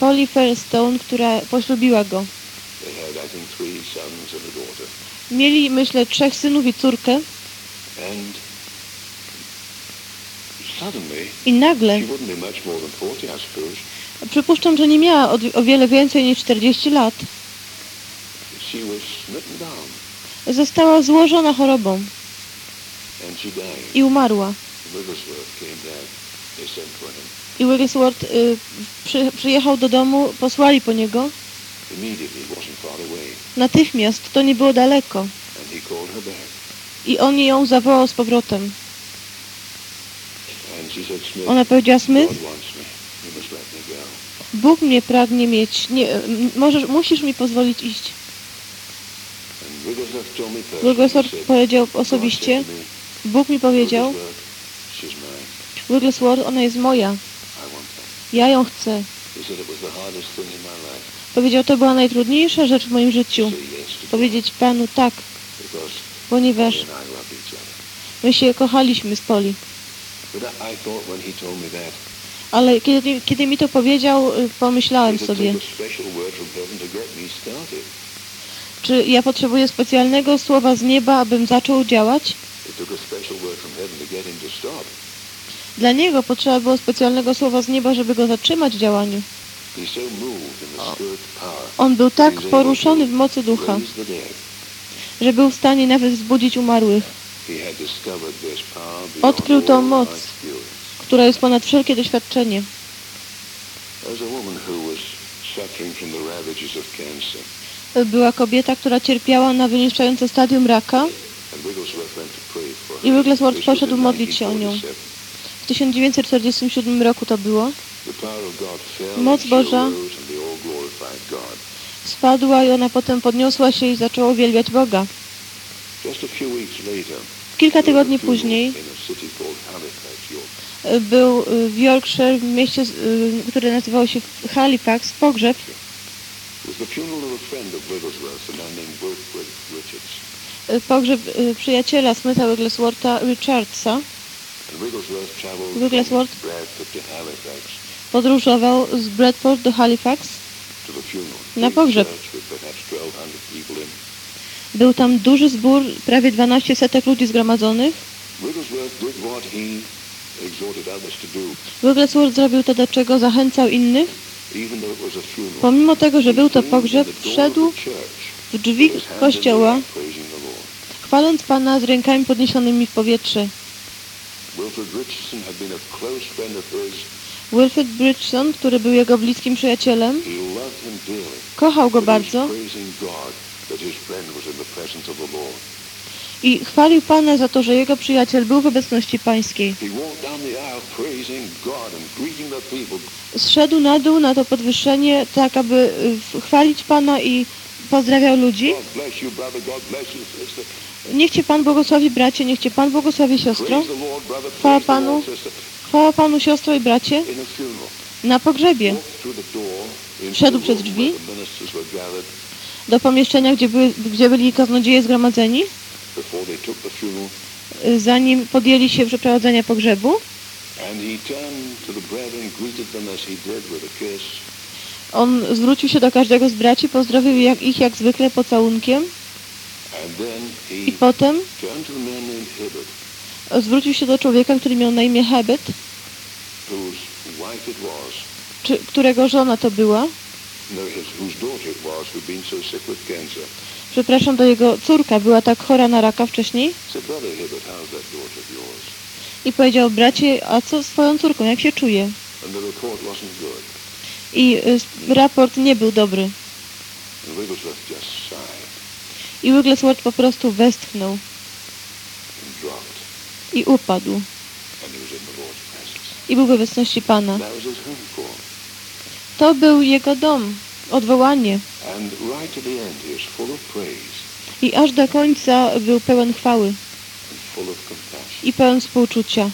Polly Fairstone, która poślubiła go. Mieli, myślę, trzech synów i córkę i nagle, she wouldn't be much more than 40, I suppose. przypuszczam, że nie miała o, wiele więcej niż 40 lat, została złożona chorobą i umarła. I Wigglesworth y, przy, przyjechał do domu, posłali po niego. Natychmiast, to nie było daleko. I on ją zawołał z powrotem. Ona powiedziała, Smith, God wants me. You must let me go. Bóg mnie pragnie mieć. Nie, możesz, musisz mi pozwolić iść. Said, powiedział osobiście, Bóg mi powiedział. Wigglesworth, ona jest moja. Ja ją chcę. Powiedział, to była najtrudniejsza rzecz w moim życiu. Powiedzieć Panu tak, ponieważ my się kochaliśmy z Poli. Ale kiedy, kiedy mi to powiedział, y, pomyślałem sobie, czy ja potrzebuję specjalnego słowa z nieba, abym zaczął działać? Dla niego potrzeba było specjalnego słowa z nieba, żeby go zatrzymać w działaniu. On był tak poruszony w mocy ducha, że był w stanie nawet wzbudzić umarłych, Odkrył tą moc. Która jest ponad wszelkie doświadczenie. Była kobieta, która cierpiała na wyniszczające stadium raka. I Wigglesworth poszedł modlić się o nią. 1947. W 1947 roku to było. Moc Boża. Spadła i ona potem podniosła się i zaczęła uwielbiać Boga. Kilka tygodni później był y, w Yorkshire, w mieście, y, które nazywało się Halifax, pogrzeb. Y, Pogrzeb przyjaciela Smitha Wiggleswortha Richardsa. Wigglesworth podróżował z Bradford do Halifax. Na pogrzeb. church with perhaps 1,200 people in. Był tam duży zbór, prawie 12 setek ludzi zgromadzonych. Wigglesworth zrobił to, do czego zachęcał innych. Pomimo tego, że był to pogrzeb, wszedł w drzwi kościoła, chwaląc Pana z rękami podniesionymi w powietrze. Wilfred Bridgeson, który był jego bliskim przyjacielem, kochał go bardzo i chwalił Pana za to, że jego przyjaciel był w obecności Pańskiej. Zszedł na dół na to podwyższenie, tak aby y, chwalić Pana i pozdrawiał ludzi. Niech Cię Pan błogosławi bracie, niech Cię Pan błogosławi siostro. Chwała Panu. Chwała Panu siostro i bracie. Na pogrzebie. Wszedł przez drzwi. Do pomieszczenia, gdzie, były, gdzie byli kaznodzieje zgromadzeni. Zanim podjęli się przeprowadzenia pogrzebu. On zwrócił się do każdego z braci, pozdrowił ich jak zwykle pocałunkiem. I potem zwrócił się do człowieka, który miał na imię Hebet, którego żona to była. Przepraszam, to jego córka była tak chora na raka wcześniej. I powiedział, bracie, a co z twoją córką, jak się czuje? I y, raport nie był dobry. I Wigglesworth po prostu westchnął i upadł. I był w obecności Pana. To był jego dom, odwołanie. I aż do końca był pełen chwały. I pełen współczucia.